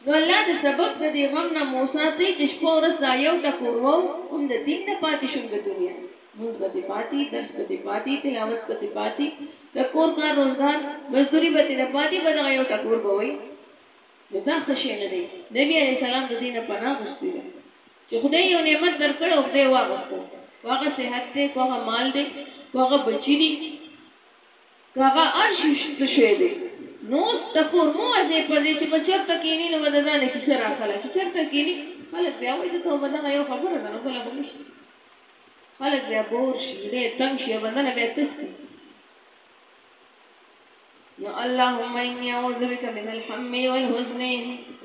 نو الله د سبب د دې غم نه مو ساتي چې شپه او ورځ دا يو ټکور وو هم د دين نه پاتې شوم د دنيا لمونځ به تې پاتي درس به تې پاتي تلاوت به تې پاتي د کور کار روزګار مزدوري به تې نه پاتي به دغه يو ټکور به وي نو دا ښه شی نه دی نبی عليه السلام د دې نه پناه غوښتې ده چې خدای یو نعمت درکړ او خدای واغستو هغه صحت دی هغه مال دی هغه بچی دی هغه ارشیف څه شی دی؟ نو اوس ته خور مه وځې په دې چې به چرته کیني نو به د ځانه کیسه راخله چې چرته کیني خلک بیا وایي دته به دغه یو خبره ده نو بله خو نشته خلک بیا بور شي ډېر تنګ شي او بنده نه بیا تښتي نو اللهم اني اعوذ بك من الحم والحزن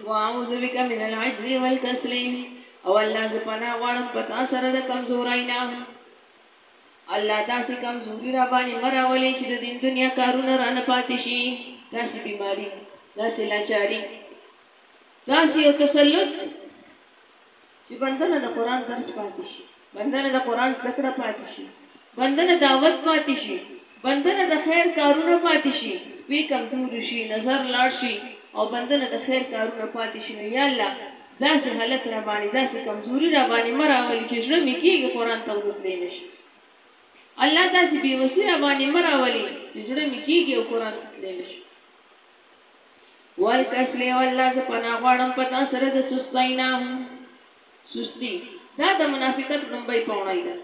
واعوذ بك من العجز والكسل او الله ز پناه غواړم پتا سره د کمزورای نه الله داسې کمزوري راباندې مه راولې چې د دین دنیا کارونه رانه پاتې شي داسې بیماری داسې لاچاری داسې یو تسلط چې بندنه د قران درس پاتې شي بندنه د قران زده کړه پاتې شي بندنه دعوت پاتې شي بندنه د خیر کارونه پاتې شي وی کمزور شي نظر لاړ شي او بندنه د خیر کارونه پاتې شي نو یا الله داسې حالت راباندې داسې کمزوري راباندې مه راولي چې زړه مې کېږي قرآن ته وزه تللی نه شي الله داسې بې وسي راباندې مه راولي چې زړه مې کېږي او قرآن ته تللی نه شي والکسل او الله زه پناه غواړم په تا سره د سستۍ نه سستی دا د منافقت لومبۍ پوڼۍ ده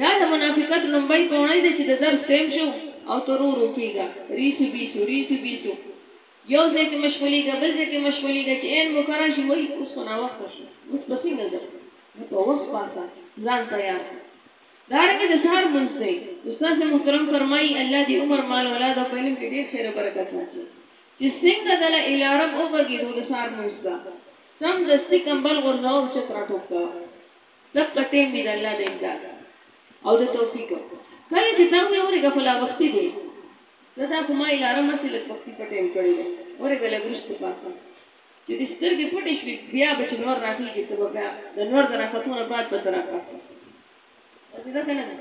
دا د منافقت لومبۍ پوڼۍ ده چې د درس ټیم شو او ترورو کیږه ریسو بیسو ریسو بیسو یو ځای کې مشغولیږه بل ځای کې مشغولیږه چې عین موقع راشي وایي اوس خو ناوخته شو اوس به څنګه ځم نو په وخت پاسه ځان تیار کړه دارنګه د سهار منځ دی استاد محترم فرمایي الله دې عمر مال اولاد او علم کې ډیر خیر او برکت واچي چې څنګه دله الارم او غږیدو د سهار منځ ته سم دستی کمبل غورځوه او چت راټوپ کوه لږ په ټیم وی د الله د امداد او د توفیق کله چې تا وی اورګه خو لا وختی دی زه دا خو ما الارم هسې لږ وختی په ټیم کړی دی اورګه لږ وروسته پاسم چې د سترګې پټې شوې بیا به چې نور راخیږي ته به بیا د نور د راختو نه بعد به ته راپاسې داسې ده که نه ده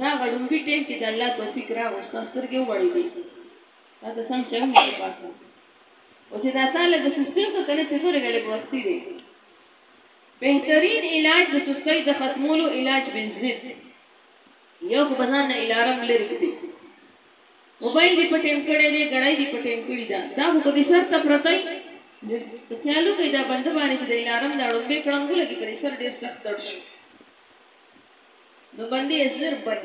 دا غړومبي ټیم کې د الله توفیق راغوستا سترګې وغړېدې دا ته سم چرم په پاسه او چې دا تعالی د سستیو ته کنه چې ګورې غلې وختي دی بهترین علاج د سستۍ د ختمولو علاج به ضد یو خو بزان نه الارم لري کړي موبایل دی په ټیم کړي دی غړای دی په ټیم کړي دا دا خو کدي سر ته پرتای خیالو کې دا بند باندې چې د الارم دا ډومبه کړم ګل کې پر سر ډیر سخت تړ شي نو باندې زر بند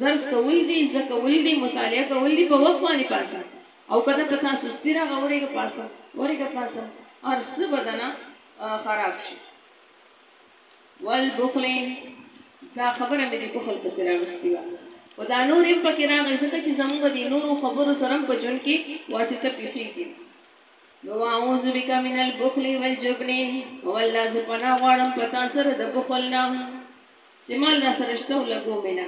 درس کول دي، زده کول دي، مطالعه کول دي، په وخت باندې پاڅه او که نه په تا سستي راغله ورېږه پاڅه، ورېږه پاڅه، هر څه به دنه خراب شي. والبخل دا خبره مې دې بخل پسې راوستي وه خو دا نور هم پکې راغی ځکه چې زموږ دې نورو خبرو سره هم په ژوند کې واسطه پېښېږي نو واعوذ بک من البخل والجبن او الله زه پناه غواړم په تا سره د بخل نه چې مال راسره شته او لګوم یې نه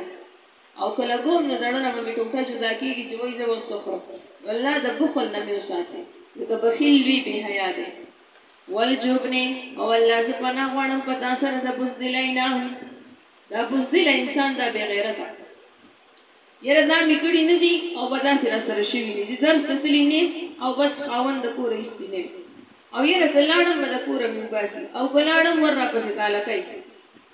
او که لګوم نو دړه نه به مې ټوټه جدا کېږي چې وایي زه اوس څه خورم نو الله د بخل نه مې وساتي ځکه بخیل لوی بې حیا دی والجبن او الله ز پنا غواړم پتا سره د بوزدلای نه دا بوزدل انسان دا بی غیرته یره دا می کړی نه دی او بدا سره سره شوی نه دی درس ته تلی نه او بس خاوند کور ایستی نه او یره کلاړم بد کور می وباسي او کلاړم ور را پسې تعلقای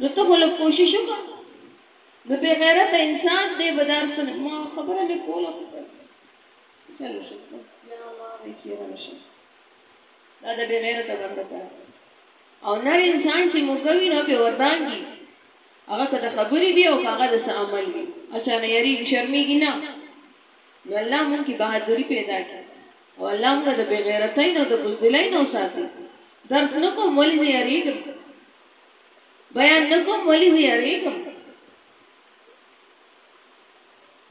نو ته خو لږ کوشش وکړه نو بې غیرته انسان دی به دا هر څه ما خبره مې کوله خو بس څه چل وشو بیا ما مې چېره وشو دا د بې غیرته بنده کار دی او نر انسان چې موږ وي نو به وردانګي هغه که د خبرې وي او هغه د څه عمل وي اچانه یریږي شرمېږي نه نو الله مونږ کې بهادری پیدا کړي او الله مونږ د بغیرتۍ نه او د بزدلۍ نه وساتي درس نکوم ولې زه یریږم بیان نکوم ولی زیاریګم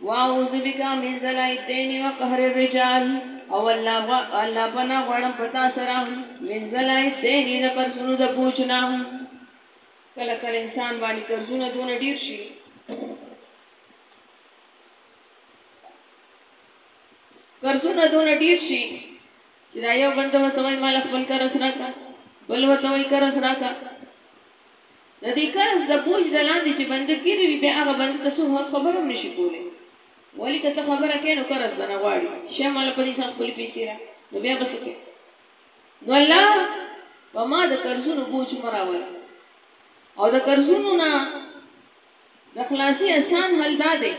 واعوذ بک من ذل الدین و قهر الرجال او الله وا الله پنا غړم پتا سره من ذل الدین د قرزونو د بوجنا کله کله انسان باندې قرزونه دون ډیر شي قرزونه دون ډیر شي چې دا یو بنده ورته وایي مال خپل قرض راکا بل ورته وایي قرض راکا د دې قرض د بوج د لاندې چې بنده ګیری وي بیا هغه بنده ته څوک خبر هم نشي کولی ولی که ته خبره کې نو قرض نه غواړي شه مال په دې سره خپل پیسې را نو بیا بس کې نو الله په ما د قرضونو بوج مراول او د قرضونو نه د خلاصي آسان حل دا دی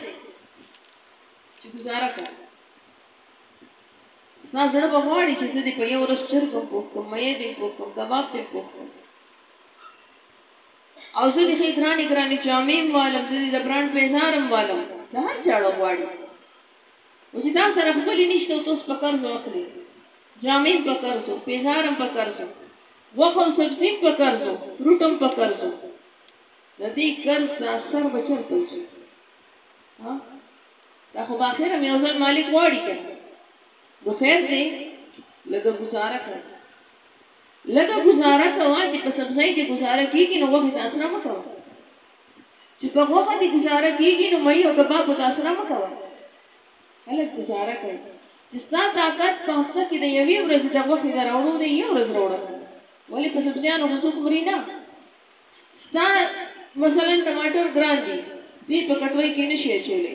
چې گزاره کړه ستا زړه به غواړي چې زه دې په یو ورځ چرګ هم پوخ کړم مې دې هم پوخ کړم کباب دې هم پوخ کړم او زه دې ښې ګرانې ګرانې جامې هم والم زه دې د برانډ بیزار هم والم د هر چاړه غواړي او چې تا سره خپلې نشته او ته اوس په قرض واخلې جامې هم په قرض و بیزار هم په قرض و غوښه او سبزي هم په قرض و فروټ هم په قرض و د دې قرض دا سر به چېرته وځي ها دا خو به اخر هم یو ځل مالک غواړي که نه نو خیر دی لږه ګزاره کوه لږه ګزاره کوه چې په سبزۍ دې ګزاره کېږي نو غوښې ته اسره مه کوه چې په غوښه دې ګزاره کېږي نو مې او کبابو ته اسره مه کوه خلک ګزاره کوي چې ستا طاقت په هفته کې د یوې ورځې د غوښې د راوړو دی یو ورځ راوړه که نه ولې په سبزیانو خو څوک مري نه ستا مثلا ټماټر ګران دي دوی په کټوي کې نشي اچولې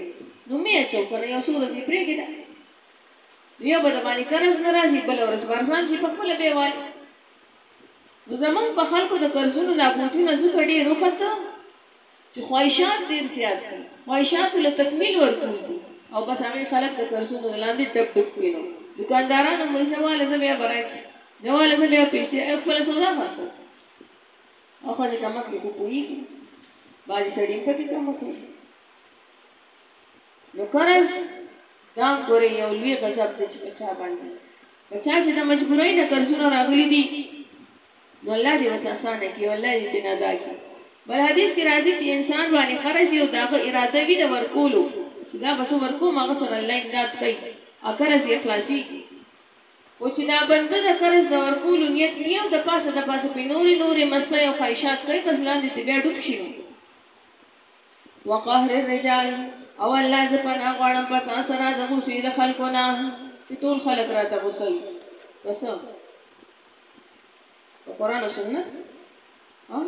نو مې اچو کنه یو څو ورځې پرېږي دا یو به د باندې قرض ناراضي بل ورځ بارزان شي په خپل به والي نو زمونږ په خلکو د قرضونو دا بوجونه زکه ډېر وخته چې خواهشات ډېر زیات دي خواهشات له تکمیل ورکول دي او بس هغه خلک د قرضونو لاندې ډب ډب کینو دکاندارانو مې زواله زبیا برای نواله زبیا پیسې خپل سودا خرڅو اخوا دې کمک کې خو پوهېږي بعضې سړي هم پکې کمک کوي نو قرض دا ګورې یو لوی غضب دی چې په چا باندې په چا چې د مجبورۍ نه قرضونه راغلي دي نو الله دې ورته اسانه کړي او الله دې ترې نه ادا کړي بل حدیث کې راځي چې انسان باندې قرض یو د هغه اراده وي د ورکولو چې دا به زه ورکوم هغه سره الله امداد کوي او قرض یې خلاصېږي و چې دا بنده د قرض د ورکولو نيت ني او د پاسه د پاسه پرې نورې نورې مستۍ او خواهشات کوي بس لاندې ترې بيا ډوب شي نو وقهر الرجال او الله زه پناه غواړم په تا سره د غصې د خلکو نه چې ټول خلک راته غصه وي پس په قران او سنت ها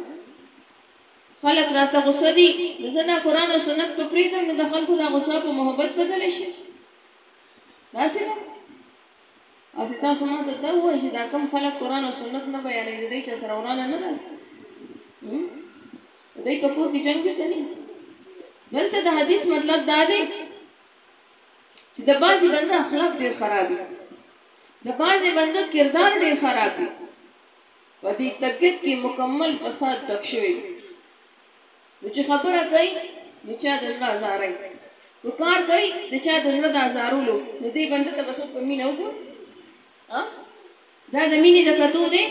خلک راته غصه دي زه نه قران او سنت په پریدم نو د خلکو د غصه په محبت بدل شي داسې ده او چې تاسو ما ته دا ووایي چې دا کم خلک قرآن او سنت نه بیانوي د دوی چا سره ورانه نه راځي د دوی په کور کې جنګ وي که نه دلته د حدیث مطلب دا دی چې د بعضې بنده اخلاق ډېر خراب وي د بعضې بنده کردار ډېر خراب وي په دې طبیعت کې مکمل فساد تک شوی وي نو چې خبره کوي نو چا د زړه ازاروي نو کار کوي د چا د زړه د ازارولو نو دې بنده ته به څوک په مینه وګوري دا د مینې د کتو دی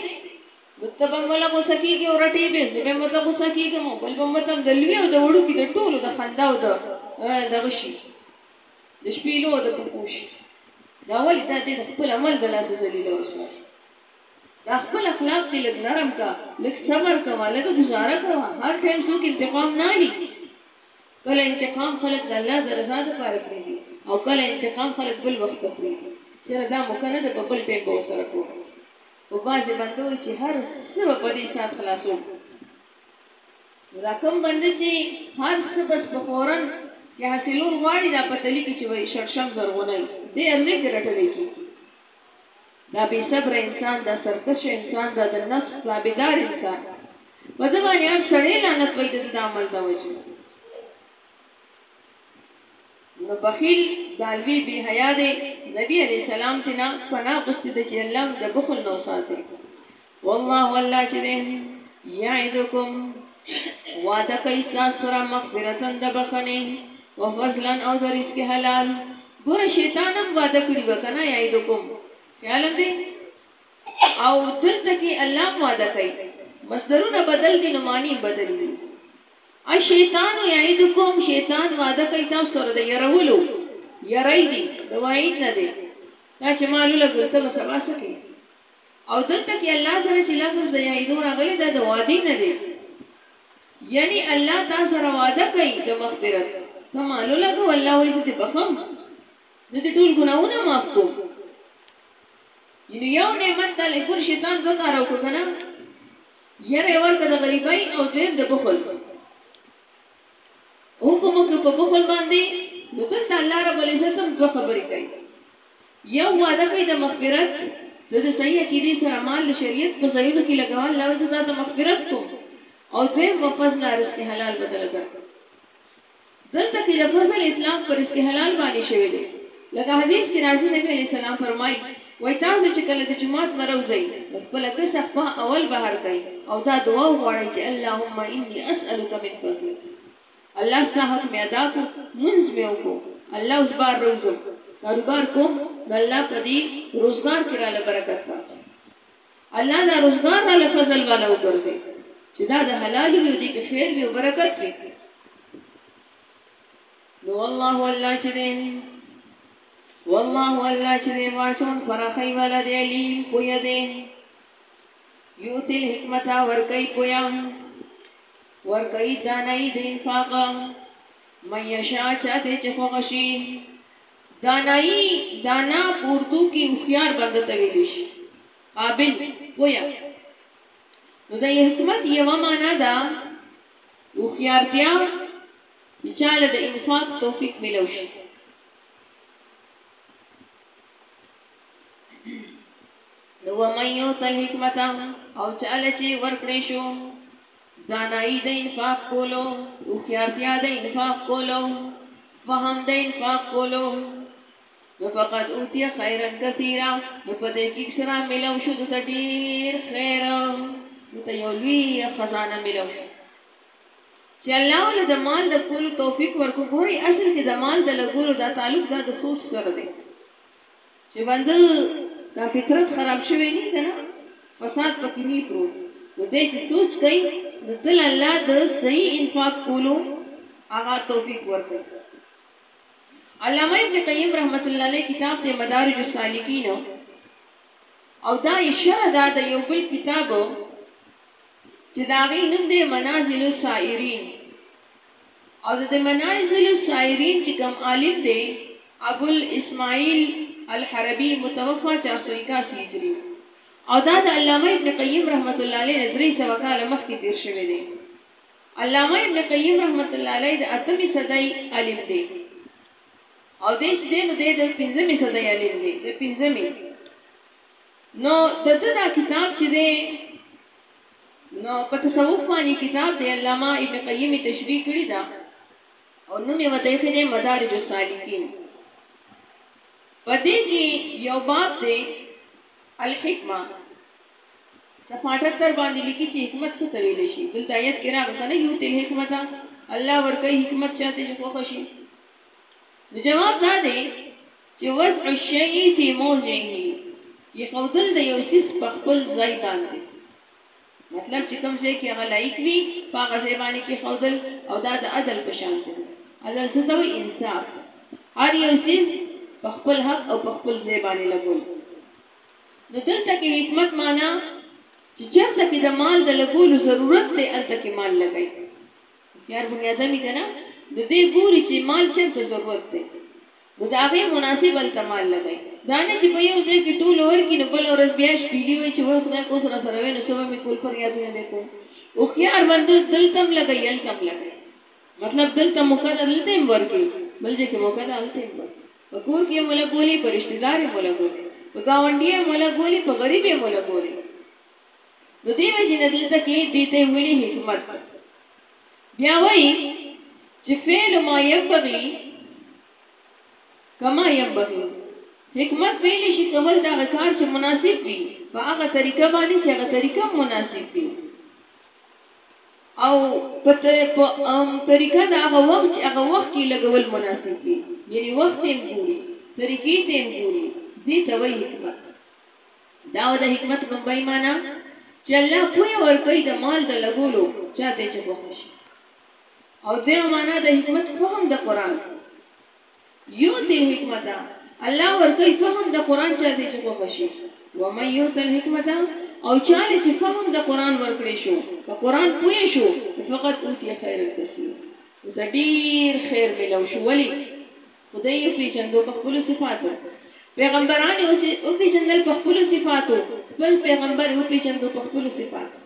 نو ته به هم ورله غوسه کېږې او رټې به زه به هم ورله غوسه کېږم او بل به هم ورته د لوی او د وړوکي د ټولو د خندا او د دغه شي د شپېلو او د پوپو شي دا ولې دا دی د خپل عمل د لاسه ذلیله او رسوا شي دا خپل اخلاق دې لږ نرم کا لږ صبر کوه لږ گزاره کوه هر ټایم څوک انتقام نه علي کله انتقام خلک د الله د رضا لپاره پریږدي او کله انتقام خلک بل وخت ته پریږدي چېرې دا موقع نه ده په بل ټایم به ورسره کوم او بعضې بنده وایي چې هر څه به په دې ساعت خلاصوم نو دا کوم بنده چې هر څه بس په فورا کې حاصلول غواړي دا په تلي کې چې وایي شړشم زرغونی دې ارزې کې رټلی کېږي دا بې صبره انسان دا سرکشه انسان دا د نفس تابعدار انسان په ده باندې هر سړی لعنت وایي د ده د عمل د وجې نو بخیل دا لوی بې حیا دی نبی علیه السلام تینا پناه غوښتې ده چې الله د بخل نه وساتې والله الله چې دی یعدکم وعده کوي ستاسو سره مغفرتا د بخنې او فضلا او د رزق حلال ګوره شیطان هم وعده کړی وکنه یعدکم خیال دی او دلته کې الله وعده کوي مصدرونه بدل دي نو معنی بدل دي ا شیطان یعدکم شیطان وعده کوي تاسو سره د يرولو يرای دي د وعید نه دي دا چې مالو لګول ته سبا سکه او دلته کې الله سره چې لفظ د يعيدو راغلی دا د وعدې نه دی يعني الله تا سره وعده کوي د مغفرت ته مال ولګو الله وایي زه دې بخم زه دې ټول ګناهونه معاف کوم نو یو نعمت د لګور شیطان دوه کار وکړ کنه یره ورکه د غریبای او دویم د بخل حکم وکړ په بخل باندې نو دلته الله رب العزت هم دوه خبرې کوي یو وعده کوي د مغفرت د د صحیح عقیدې سره مال د شریعت په ځایونو کې لګول الله وایي زه تاته مغفرت کوم او دویم وفضلا رزق حلال به دله درکړم دلته کې د فضل اطلاق پر رزق حلال باندې شوی دی لکه حدیث کې راځي نبی علیه السلام فرمایي وایي تاسو چې کله د جومات نه راوځئ د خپل کسه خپه اول بهر کړئ او دا دعا وغواړئ چې اللهم انی اسألک من فضلک الله ستا حق مې ادا کو مونځ مې وکړو الله اوس بار روزم کاروبار کوم نو الله په دې روزګار کې راله برکت واچي الله دا روزګار را لفظل والا وګرځي چې دا د حلال وي او دې کې خیر وي او برکت وي نو والله الله چې دې والله الله چې دې واسون فرخي والا دې علیم پوی دې یو تل حکمت ورکي پویا ورکوي دانايي د انفاق من یشا چاته چې خوښ شي دانايي دانا په اردو کې هوښیار بنده ته ویل شي قابل پویا نو د حکمت یوه معنا ده هوښیارتیا چې چاله د انفاق توفیق ملو شي نو ومن یوت الحکمت او چاله چې ورکړې شو دانايي د انفاق کولو، هوښيارتيا د انفاق کولو، فهم د انفاق کولو، نو فقد اوتي خيرا کثيرا نو په تحقيق سره ملو شو ده ته ډېر خير، ده ته يو لوی خزانه ملو شو چې الله ورله د مال د کولو توفيق ورکړو، ګورئ اصل کې د مال د لګولو دا تعلق دا د سوچ سره دی. چه بنده دا فطرت خراب شوی نی کنه فساد پکی نی پروت نو دی چه سوچ کئی نو تل الله د صحیح انفاق کولو هغه توفیق ورکړي علامه ابن قیم رحمت الله علیه کتاب دی مدارج السالکین او دا شرح دا د یو بل کتاب چې دا غي نوم دی منازل السائرین او د د منازل السائرین چې کوم عالم دی ابوالاسماعیل الحربی متوفا 481 هجری او دا د علامه ابن قیم رحمت الله علیه نه درې سوه کاله مخکې تیر شوی دی علامه ابن قیم رحمت الله علیه د اتمې صدۍ عالم دی او دې چې دی نو دی د پنځمې صدۍ عالم دی د پنځمې نو د ده دا کتاب چې دی نو په تصوف باندې کتاب دی علامه ابن قیم تشریح کړی دا او نوم یې وته یې خدای مدارج السالکین پدې کې یو باب دی الحکمه صفاټه تر باندې لیکي چې حکمت څه ته ویل شي دلته آیت کې راغلی کنه یو تل حکمت الله ورکه حکمت چاته چې خوښ شي نو جواب دا دی چې وضع الشيء في موضعه، کېښودل د یو څیز په خپل ځای باندې، مطلب چې کوم ځای کې هغه لایق وي په هغه ځای باندې کېښودل او دا د عدل په شانتې ده، عدل څه ته وایي؟ انصاف ته، هر یو څیز په خپل حق او په خپل ځای باندې لګول، نو دلته کې حکمت مانا چې چرته کې د مال د لګولو ضرورت دی هلته کې مال لګوي، هوښیار بنیادم وي که نه نو دی ګوري چې مال چرته ضرورت دی، نو د هغې مناسب هلته مال لګوي، دا نه چې په یو ځای کې ټولو ورکړي نو بله ورځ بیا شپیلي وایي چې وای خدای که اوس راسره وای نو څه به مې کول پر یادونه به یې کوم هوښیار بنده دلته هم لګوي هلته هم لګوي مطلب دلته موقع ده دلته یې هم ورکړي بل ځای کې موقع ده هلته یې هم ورکړي په کور کې یې هم ولګولې په رشته دار یې هم ولګولې په ګاونډي یې هم ولګولې په غریب یې هم ولګولې نو دې وجې نه دلته کې دې ته یې ویلي حکمت. بیا وایي چې فعل ما ينبغي کما ينبغي حکمت ویل شي کول دا کار چې مناسب وي په هغه طریقه باندې چې هغه طریقه مناسب وي او په طریقه دا هغه وخت چې هغه وخت کې لګول مناسب وي یعنی وخت یې ګوري طریقې ته یې ګوري دې ته وایي حکمت دا و د حکمت لومبۍ مانا چې الله پوهه ورکوي د مال د لګولو چا ته چې خوښ شي او دویمه معنا د حکمت فهم د قران یو ته حکمت الله ورکوي فهم د قران چا ته چې خوښ شي و مې یو تل حکمت او چاله چې فهم د قران ورکړې شو په قران پوه شو فقط اوتی خیر کثیر او ته ډیر خیر ملو شو ولی خدای یې وپېژندو په خپلو صفاتو. پیغمبران یې وپېژندل په خپلو صفاتو. خپل پیغمبر یې وپېژندو په خپلو صفاتو.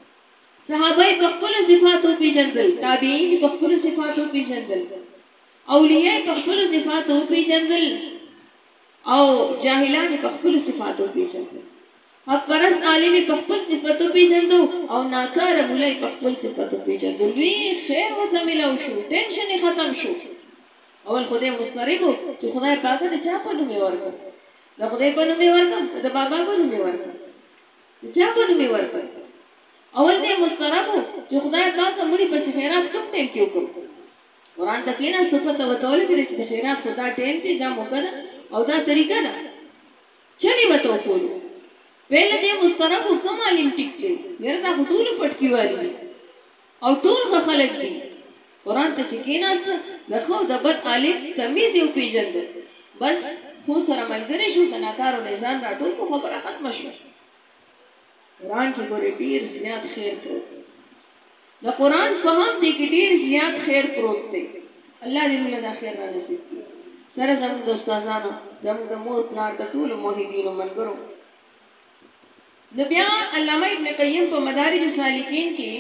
صحابه یې په خپلو صفاتو وپېژندل. تابعین یې په خپلو صفاتو وپېژندل. اولیاء یې په خپلو صفاتو وپېژندل او جاهلان یې په خپلو صفاتو وپېژندل. حق پرست عالم یې په خپل صفت وپېژندو او ناکاره ملا یې په خپل صفت وپېژندو. لوی خیر ورته ملاو شو. ټېنشن یې ختم شو. اول خو دی مسترب و چې خدای پاکه د چا په نوم یې ورکړم؟ د خدای په نوم یې ورکړم که د بابا په نوم یې ورکړم؟ د چا په نوم یې ورکړم؟ اول دی مسترب و چې خدای پاکه مړي پسې خیرات کوم ټیم کې وکړم؟ قرآن ته کېناستو پته ورته ولګېده چې د خیرات خو دا ټیم دی، دا موقع ده او دا طریقه ده، چڼې ورته وښودې. پهله دی مسترب و کوم عالم ټیک کړی؟ یاره دا خو ټولو پټکي والي دي. او ټول ښه خلک دي قران ته چې کیناست د ښه او د بد عالم تمیز یې وپیژند بس ښو سره ملګری شو د ناکارو نه ځان راټول کو خبره ختمه شوه قران کې ګورې ډیر زیات خیر پروت دی د قران فهم دې کې ډیر زیات خیر پروت دی الله دې موږ له خیر را نصیب کړي سره زموږ د استادانو زموږ د مور پلار د ټولو موحدینو ملګرو نو بیا علامه ابن قیم په مدارج السالکین کې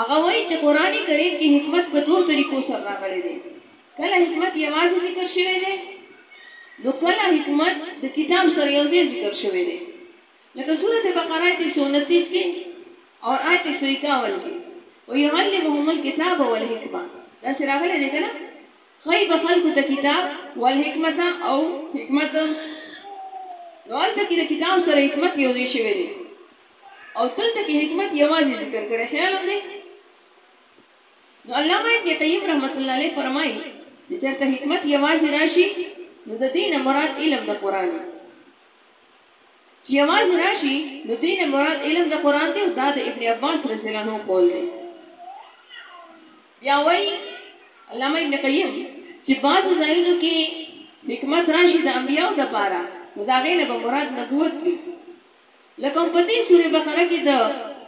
هغه وایي چې قران کریم کې حکمت په دوو طریقو سره راغلی دی کله حکمت یوازې ذکر شوی دی نو کله حکمت د کتاب سره یو ځای ذکر شوی دی لکه سورته بقره آیت 129 کې او آیت 151 کې او يعلمهم الكتاب والحکمه دا سره غلې دی کنه ښيي به خلکو ته کتاب والحکمة او حکمت نو هلته کې د کتاب سره حکمت یو ځای شوی دی او دلته کې حکمت یوازې ذکر کړي خیال هم دی نو علامه ابن قیم رحمت الله علیه فرمایي چې چرته حکمت یوازې راشي نو د دینه مراد علم د قران دی چې یوازې راشي نو دینه مراد علم د قران دی او دا د ابن عباس رضی الله عنه قول دی بیا وایي علامه ابن قیم چې بعضو ځایونو کې حکمت راشي د انبیاوو دپاره نو د هغې نه به مراد نبوت وي لکه هم په دې سورې بقره کې د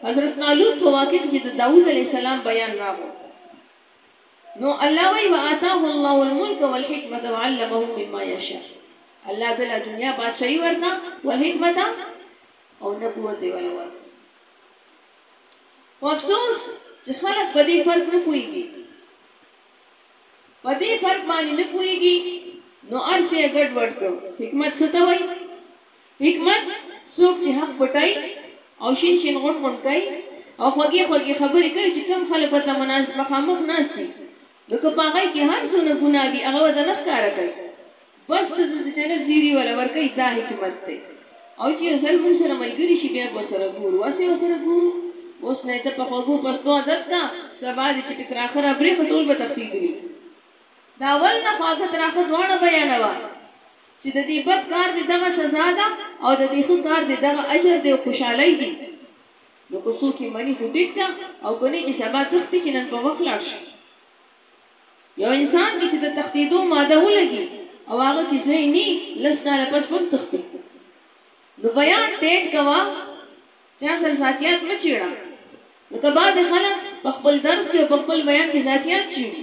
حضرت طالوت په واقع کې چې د داود علیه السلام بیان راغو نو الله وایي وآتاه الله الملک والحکمت وعلمه مما یشاء الله دلا دنیا بادشاہي ورکا والحکمت او نبوت ولا ورکا خو افسوس چې خلک په دې فرق نه پوهېږي په دې فرق باندې نه پوهېږي نو هر څه یې ګډ وډ کړو حکمت څه ته وایي حکمت څوک چې حق پټای او شین شین غون غون کوي او خوږې خوږې خبرې کوي چې کم خلک ورته مناسب مخامخ ناست دي نو که په هغه کی هر څونه ګناه وی هغه ورته نه ښکاره کوی بس ته د جنت زیری ولا ورکوی دا حکمت دی او چی یو ځل مونږ سره ملګری شی بیا به ورسره ګورو هسی ورسره ګورو اوس نه ته په خوږو پستو عادت کا سبا دی چی په تراخه را بریښ ټول به تختیدلی دا اول نه خواږه تراخه دواړه بیانوه چی د دی بد کار دی دغه سزا ده او د دی ښه کار دی دغه اجر دی او خوشحالی دی نو که څوک یې مني خو ټیک ده او که نه چې سبا تښتي چې نن په وخت لاړ شي. یو انسان کې چې د تښتیدو ماده ولګي او هغه کې ځای نه لس کاله پس به هم تښتي. نو بیان ټیټ کوه چا سره ذاتیات مه چیړه ځکه بعضې خلک په خپل درس کې او په خپل بیان کې ذاتیات چیړي.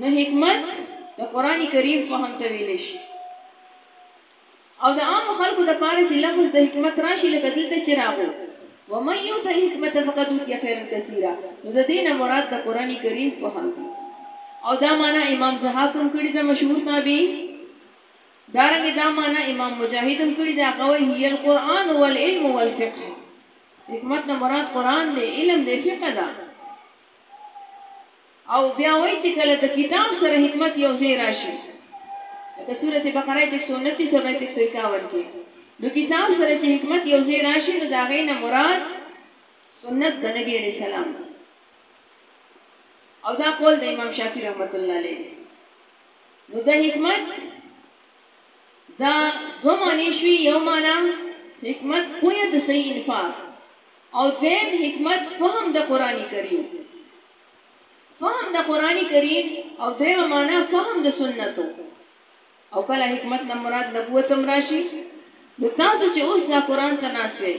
نو حکمت د قرآن کریم خو هم ته ویلی شي او د عامو خلکو د پاره چې لفظ د حکمت راشي لکه دلته چې راغو ومن یوت الحکمت فقد اوتی خیرا کثیرا نو د دې نه مراد د قرآن کریم خو هم دی او دا معنا امام زهاک هم کړې ده مشهور تابعي دارنګ دا معنا امام مجاهد هم کړې ده هغه وایي هی القرآن والعلم والفقه حکمت نه مراد قرآن دی علم دی فقه ده او بیا وایي چې کله د کتاب سره حکمت یو ځای راشي لکه سورت بقره ایت ایک سو انتیس او ایت ایک سو اکاون کې نو کتاب سره چې حکمت یو ځای راشي نو د هغې نه مراد سنت د نبی علیه السلام دی او دا قول د امام شافعي رحمت الله علیه دی نو د حکمت دا دو معنی شوي یو معنی حکمت پوهه د صحیح انفاق او دویم حکمت فهم د قرآن کریم فهم د قرآن کریم او دویمه معنا فهم د سنتو او کله حکمت نه مراد نبوت هم راشي نو تاسو چې اوس دا قرآن ته ناست وئ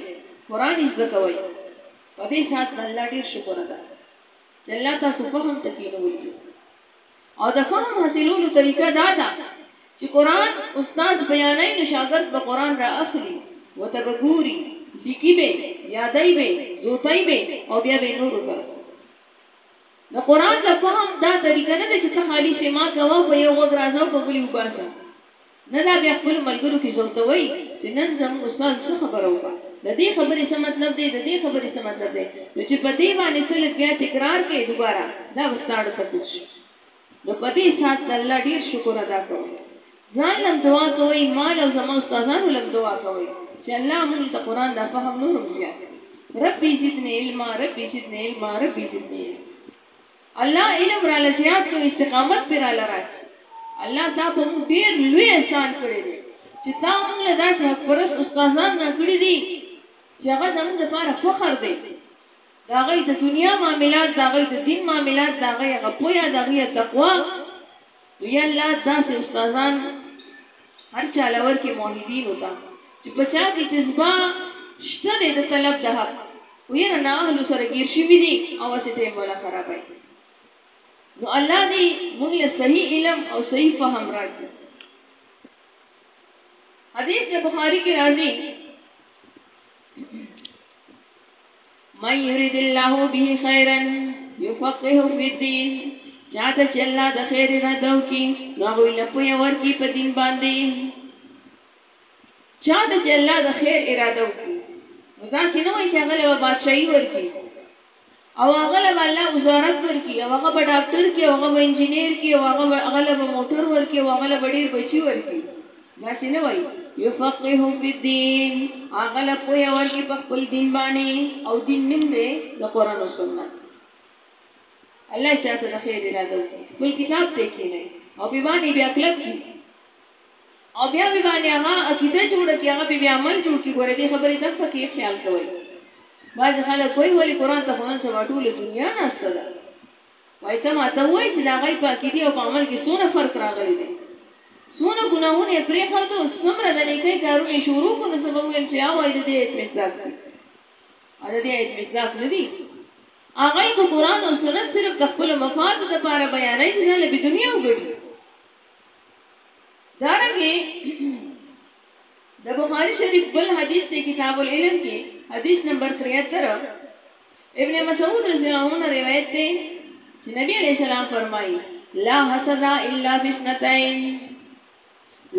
قرآن یې زده کوئ په دې سات د الله ډېر شکر ادا چې الله تاسو فهم ته کینولي او د فهم حاصلولو طریقه دا ده چې قرآن استاد بیانوي نو شاګرد به قرآن را اخلي، ورته به ګوري، لیکي به، یادوي به، زوتوي به او بیا به یې نورو ته رسوي. د قرآن د فهم دا طریقه نه ده چې ته خالي سماع کوه او په یو غوږ راځه او په بل یې وباسه. نه دا بیا خپلو ملګرو کې زوتوی چې نن زموږ استاد څه خبره وکړه، د دې خبرې څه مطلب دی، د دې خبرې څه مطلب دی، نو چې په دې باندې ته لږ بیا تکرار کړې دوباره دا به ستا اړه تپوس شي. نو په دې ساعت د الله ډېر شکر ادا کوئ، ځان له هم دعا کوئ، ما له او زما استادانو له هم دعا کوئ چې الله موږ له د قرآن دا فهم نور هم زیات کړي. ربی زدنی علما، ربی زدنی علما، ربی زدنی علما. الله علم راله زیات که استقامت پې راله راکړي الله تا په موږ ډیر لوی احسان کړی دی چې تا موږ له داسې حق پرست استادان راکړي دي چې هغه زموږ لپاره فخر دی دا غي د دنیا معاملات دا غي د دین معاملات دا غي غپویا دا غي تقوا دوی الله داسې استادان هر چا له ورکړي موحدینو ته چې په چا کې جذبه شته دی د طلب د حق خو یاره نااهلو سره ګیر شوي دي او هسې ټایم ولا خرابوي نو الله دې موږ له صحیح علم او صحیح فهم راکړي حدیث د بخاري کې راځي من يريد الله به خيرا يفقه في الدين چاته چې الله د خیر اراده وکړي نو هغه له پوی ورکی په دین باندې چاته چې الله د خیر اراده وکړي نو دا څنګه وایي چې هغه له بادشاہي ورکی او هغه له به الله وزارت ورکړي او هغه به ډاکټر کړي او هغه به انجینر کړي او هغه به هغه له به موټر ورکړي او هغه له به ډېر بچي ورکړي داسې نه وایي یفقهه فی الدین هغه له پوهه ورکړي په خپل دین باندې او دین نوم دی د قرآن او سنت الله چاته د خیر اراده وکړي خپل کتاب ته کینای او په باندې بیا کلک کی او بیا به باندې هغه عقیده جوړه کړي هغه به بیا عمل جوړ کړي ګوره دې خبرې ته په کې خیال کوئ بعضې خلک وایي ولې قرآن ته خو نن سبا ټوله دنیا ناسته ده وایي ته ماته ووایه چې د هغوی په عقیدې او په عمل کې څونه فرق راغلی دی څونه ګناهونه یې پرېښودو څومره د نیکۍ کارونه یې شروع کړو نو زه به ووایم چې او وایي د دې ایت مصداق دي او د دې ایت مصداق نه دي هغوی خو قرآن او سنت صرف د خپلو مفادو دپاره بیانوي چې ځان له دنیا وګټي دارنګه د بخاری شریف بل حدیث ته کتاب العلم کې حدیث نمبر 73 ابن مسعود رضی الله عنه روایت ده چې نبی علیہ السلام فرمایي لا حسد الا بسنتين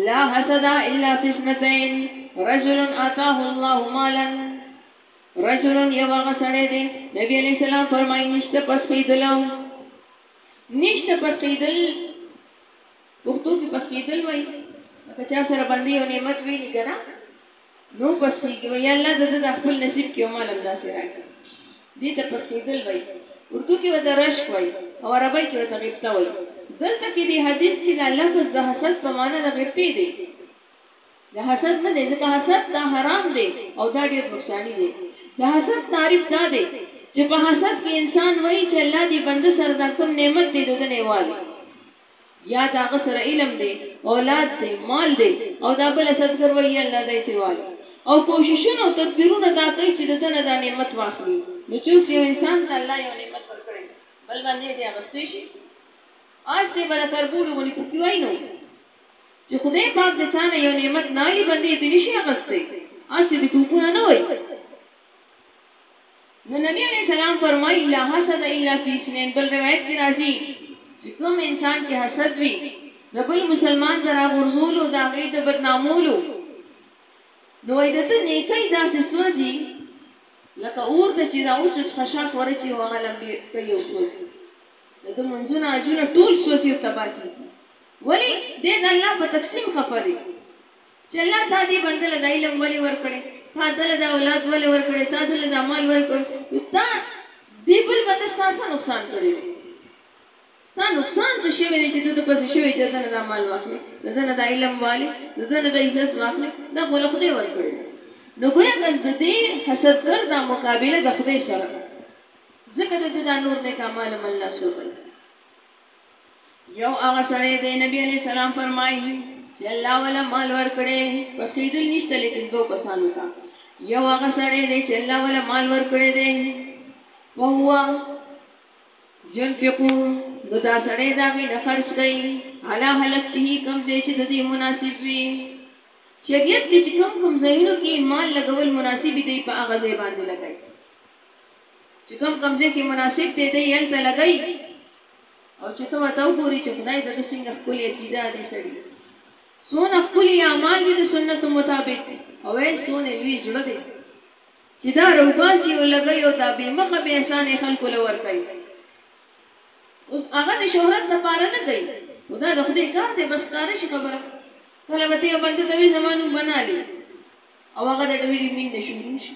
لا حسد الا بسنتين رجل اتاه الله مالا رجل یو هغه سړی دی نبی علیہ السلام فرمایي نشته پس پیدلو نشته پسکیدل پښتو کې پسکیدل وای که چا سره باندې یو نعمت ویني کنه نو پسکیږي وای الله د د خپل نصیب کې مال هم داسې راکړي دې ته پسکیدل وای اردو کې وته رشک وای او عربی کې وته غیبته وای دلته کې د حدیث کې دا لفظ د حسد په معنی د غیبته دی د حسد نه دی ځکه حسد دا حرام دی او دا ډیر نقصانی دی د حسد تعریف دا دی چې په حسد کې انسان وایي چې الله دی بنده سره دا کم نعمت دی د نه والی یا دا غ سره علم دی اولاد دی مال دی او دا بل صدګر وایي الله دای ته والی او کوششونه او تدبیرونه دا کوي چې د دنه دا نعمت واخلي نو چې یو انسان ته الله یو نعمت ورکړي بل باندې دی اغستې شي آسه بل کربوړي غوني پکې وای نو چې خدای پاک د چا نه یو نعمت نه اخلي، بندې یې ترې نه شي اخیستی، هر څه دې ټوپونه نه وهي. نو نبي علیه السلام فرمایي، لا حسد الا فی اثنین، بل روایت کې راځي چې کوم انسان کې حسد وي د بل مسلمان د راغورځولو، د هغې د بدنامولو، نو وایي د ده نیکۍ داسې سوځي لکه اور ته چې دا اوچوچ خشاش ورچي او هغه لمبې کوي او سوځي، د ده لمونځونه، حجونه ټول سوځي او تباه کېږي. ولی دی د الله په تقسیم خفه دی چه الله تا دی بنده له دا علم ولی ورکړی تا دله دا اولاد ولی ورکړی تا دله دا مال ولی ورکړی نو تا دی بل بنده ستا څه نقصان کړی دی ستا نقصان څه شوی دی چه ته د پسی شوی چه دنه دا مال واخلی ددنه دا علم والی ددنه دا عزت واخلی دا خو له خدای ورکړی دی نو ګویا کس د دی حسدګر دا مقابله د خدای سره ده ځکه د ده دا نور نیک اعمال هم الله سوزی. یو هغه سړی دی نبی علیه السلام فرمایي چې الله ولا مال ورکړي پس کېدل نشته لیکن دوه کسانو ته یو هغه سړی دی چې الله ولا مال ورکړي دی فهو ينفق نو دا سړی دا غي نه خرج کوي علا حلقته کم ځای چې د دې مناسب وي شریعت کې چې کم کم ځایونو کې مال لګول مناسب دی په هغه ځای باندې لګای چې کوم کوم ځای کې مناسب دی دی هلته لګوي او چې ته ورته وګوري چې خدای د ده څنګه ښکلې عقیده دې سړي څونه ښکلي اعمال دي د سنتو مطابق او ای څونه لوی زړه دی چې دا روباسي او لګوي او دا بې مخه بې احسانې خلکو له ورکوي اوس هغه د شهرت لپاره نه کوي خو دا د خدای کار دی بس کار شي خبره کله به ته یو بنده ته وایي زما نوم بنالي او هغه د ډویډي مین نه شروع شي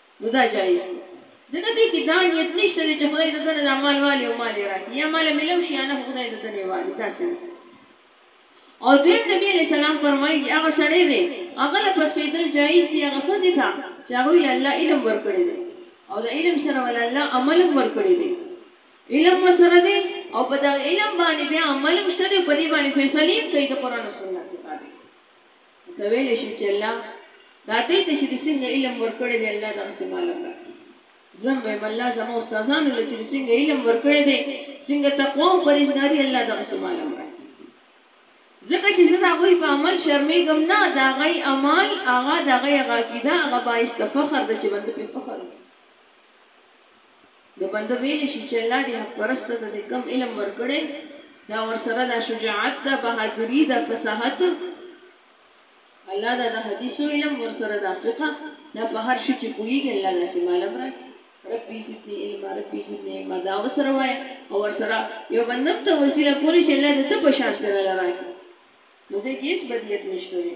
نو دا جائز دي ځکه دې کي دا نيت نشته دي چي خدای د ده نه دا مال والي او مال يې راکړي يا ماله ميلو شي يا نه خو خدای د ده نه يې والي داسي نه او دويم نبي عليه السلام فرمايي چي هغه سړی دی هغه له پسپېدل جائز دي هغه ښځي ته چي هغوی له الله علم ورکړی دی او د علم سره ولا الله عمل هم ورکړی دی علم ورسره دی او په دغه علم باندي بيا عمل هم شته دی او په دې باندي فيصلي هم کوي د قرآن او سنت مطابق ورته ویلی شم چی الله دا دی ته چی دی څنګه علم ورکړی دی الله دغسی مالم راکی زم ویم الله زما استادانو له چی دی څنګه علم ورکړی دی څنګه تقوا او پرهیزګاری الله دغسی مالم راکی ځکه چې زه د هغوی په عمل شرمېږم نه د هغوی عمل هغه د هغوی هغه عقیده هغه باعث د فخر ده چې بنده پرې فخر وکړي نو بنده ویلی شی چه الله دی حق پرسته ته دی کوم علم ورکړی دا ورسره دا شجاعت دا بهادری دا فصاحت الله دا د حدیثو علم ورسره دا فقه دا په هر شی چه پویږی الله دا سم علم راکی ربی زدنی علم ربی زدنی علم دا ورسره وای او ورسره یو بندم ته وسیله کولی شی الله د د په شان تر لراکی نو دې کې هیڅ بدیت نشته دی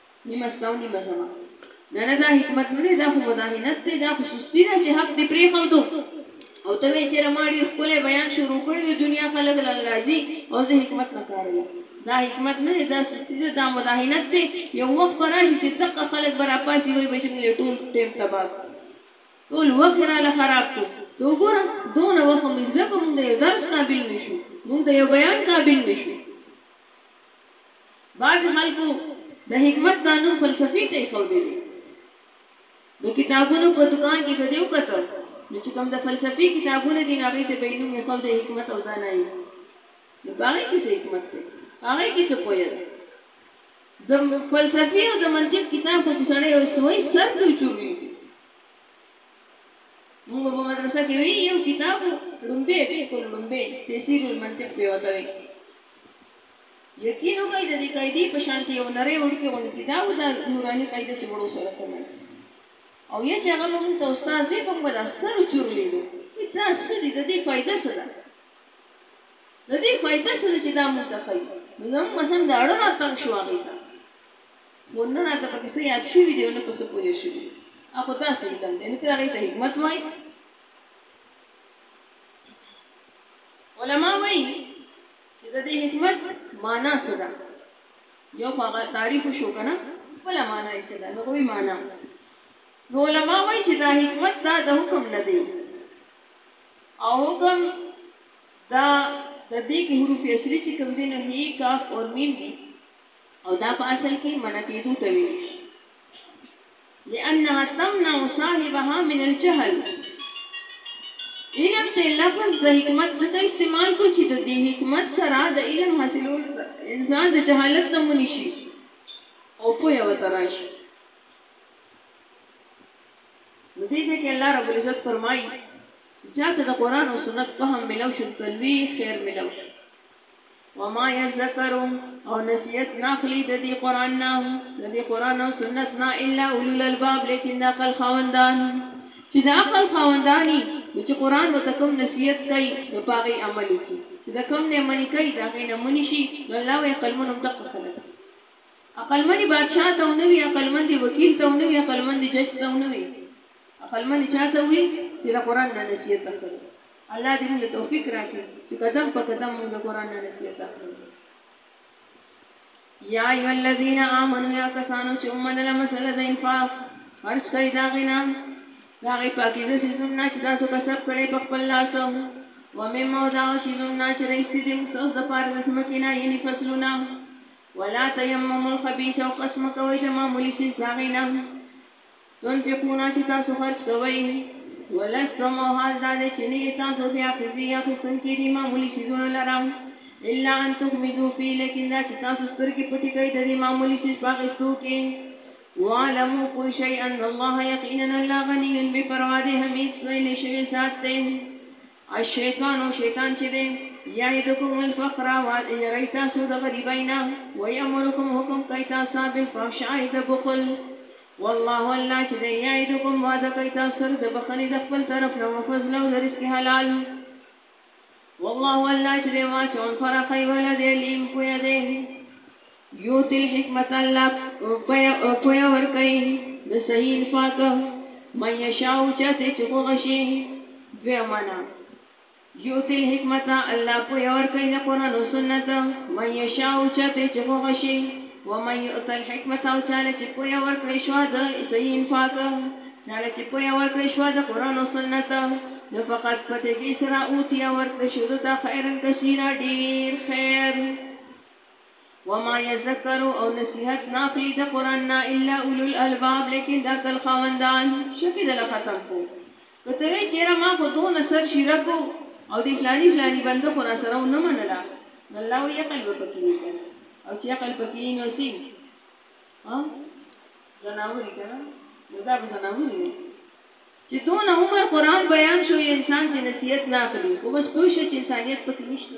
نیمه شپه او نیمه سبا نه نه دا حکمت نه دی دا خو مداهنت دی دا خو سستی ده چې حق دې پرېښودو او ته وایې چېرې ما ډېر ښکلی بیان شروع کړی د دنیا خلک له راځي او زه حکمت نه کاروم دا حکمت نه دی دا سستی ده دا مداهنت دی یو وخت به راشي چې دقه خلک به راپاسي وایي به چې موږ یې ټول ټیم تباه ټول وخت یې راله خراب کړو ته وګوره دونه وخت مو زده که موږ د یو درس قابل نه شو موږ د یو بیان قابل نه شو بعضې خلکو د حکمت دا نوم فلسفې ته ايښودی دی. د کتابونو په دوکان کې که دې وکته نو چې کوم د فلسفې کتابونه دي نو هغې ته به يې نوم ايښودی حکمت او دانايي نو په هغې کې څه حکمت دی؟ په هغې کې څه پوهه ده؟ د فلسفې او د منطق کتاب خو چې سړی اوسوي سر پرې چورليږي. موږ به په مدرسه کې وي يو کتاب ړومبی بلکل ړومبی تيسير المنطق پرې وتوی. یقین وکړئ د دې قاعدې په شانتې یو نری وړوکی غوندې کتاب و، دا نوراني قاعده چې وړو سره کومه ده او یا چې هغه به موږ ته استاد وي، موږ به دا سر و چور لیدو چې دا څه دي، د دې فایده څه ده؟ د دې فایده څه ده چې دا موږ ته ښيي؟ نو زموږ مثلا دا اړه را تنګ شو هغې ته، خو نه راته پکې څه یاد شوي دي او نه په څه پوه شوي دي، دا خو داسې علم دی، نو ته هغې ته حکمت وایې؟ علما وایي. چې د دې حکمت مانا څه ده؟ یو خو هغه تعریف وشو که نه؟ خپله مانا یې څه ده؟ لغوي مانا. نو علما وایي چې دا حکمت دا د حکم نه دی او حکم دا د دې کې حروف اصلي چې کوم دي نو هی کاف او میم دي او دا په اصل کې منع کېدو ته ویل شي لأنها تمنع صاحبها من الجهل علم ته لفظ د حکمت ځکه استعمال کو چی د دی حکمت سره د علم حاصلولو سره انسان د جهالت نه منی شی او پوهه ورته راشی نو دی ځکه الله رب العزت فرمایی چې چاته د قران او سنت فهم ملو شو تلوی خیر ملو شو وما یذکر او نصیحت نه اخلي د دې قران نه د دې قران او سنت نه الا اولو الالباب لیکن د عقل خاوندان چې د عقل خاوندانی نو چې قران وته کوم نصیحت کوي نو پاغي عمل وکړي چې د کوم نه منی کوي دا غي نه منی شي نو الله وي عقلمن هم دغه خلک عقلمن بادشاہ ته نو وي عقلمن دی وکیل ته نو وي عقلمن دی جج ته نو وي عقلمن چاته وي چې د قران نه نصیحت اخلي الله دې موږ له توفیق راکړي چې قدم په قدم موږ د قرآن نه نصیحت اخلو یا ایو الذین آمنو یا کسانو چې ومنله مسله د انفاق خرج کړئ د هغې نه د هغې پاکیزه څیزونو نه چې تاسو کسب کړی په خپل لاس ومما او د هغه څیزونو نه چې رایستي دي موږ ستاسو دپاره د ځمکې نه یعنې فصلونه ولا تیممو الخبیث او قسم کوئ د معمولي څیز د هغې نه تنفقون چې تاسو خرج کوئ، ولستم او حال دا دی چې نه یئ تاسو بآخذی اخیستونکي دې معمولي څیزونو لره، الا ان تغمضوا فيه لیکن دا چې تاسو سترګې پټې کړئ د دې معمولي څیز په اخیستو کې، واعلموا پوه شئ ان الله یقینا الله غني بې پروا دی حمید ستایلې شوی ذات دی. الشیطان او شیطان چې دی، یعدکم الفقر یری تاسو د غریبۍ نه، ویأمرکم حکم کوي تاسو ته بالفحشاء د بخل، والله الله چې دی یعدکم وعده کوي تاسو سره د بخښنې د خپل طرف نه وفضل او د رزق حلال، والله الله چې دی واسع پراخوي والا دی علیم پوه دی. یوتی الحکمت الله پوهه ورکوي د صحیح انفاق من یشاء چاته چې خوښ شي دوه معنا یوتی الحکمت الله پوهه ورکوي د قران او سنت من یشاء چاته چې خوښ شي ومن یؤت الحکمت او چاله چې پوهه ورکړي شو د صحیح انفاق چاله چې پوهه ورکړي شو د قران او سنت نو فقط پته کې سره اوتیا ورکړي شو د خیرن کثیره ډیر خیر وما یذکر او نصیحت نه اخلي د قران نه الا اولو الالباب لیکن د عقل خاوندان شکه دل ختم کو که ته وی چیرې ما خو دو نصر شرکو او دی فلانی فلانی بنده خو را سره نه منلا نو الله وی عقل به پکې نه کنه او چې عقل پکې نو سی ها زناوري کنه نو دا به زناوري نه چې دون عمر قران بیان شو انسان ته نصیحت نه اخلي خو بس پوه شي چې انسانیت پکې نشته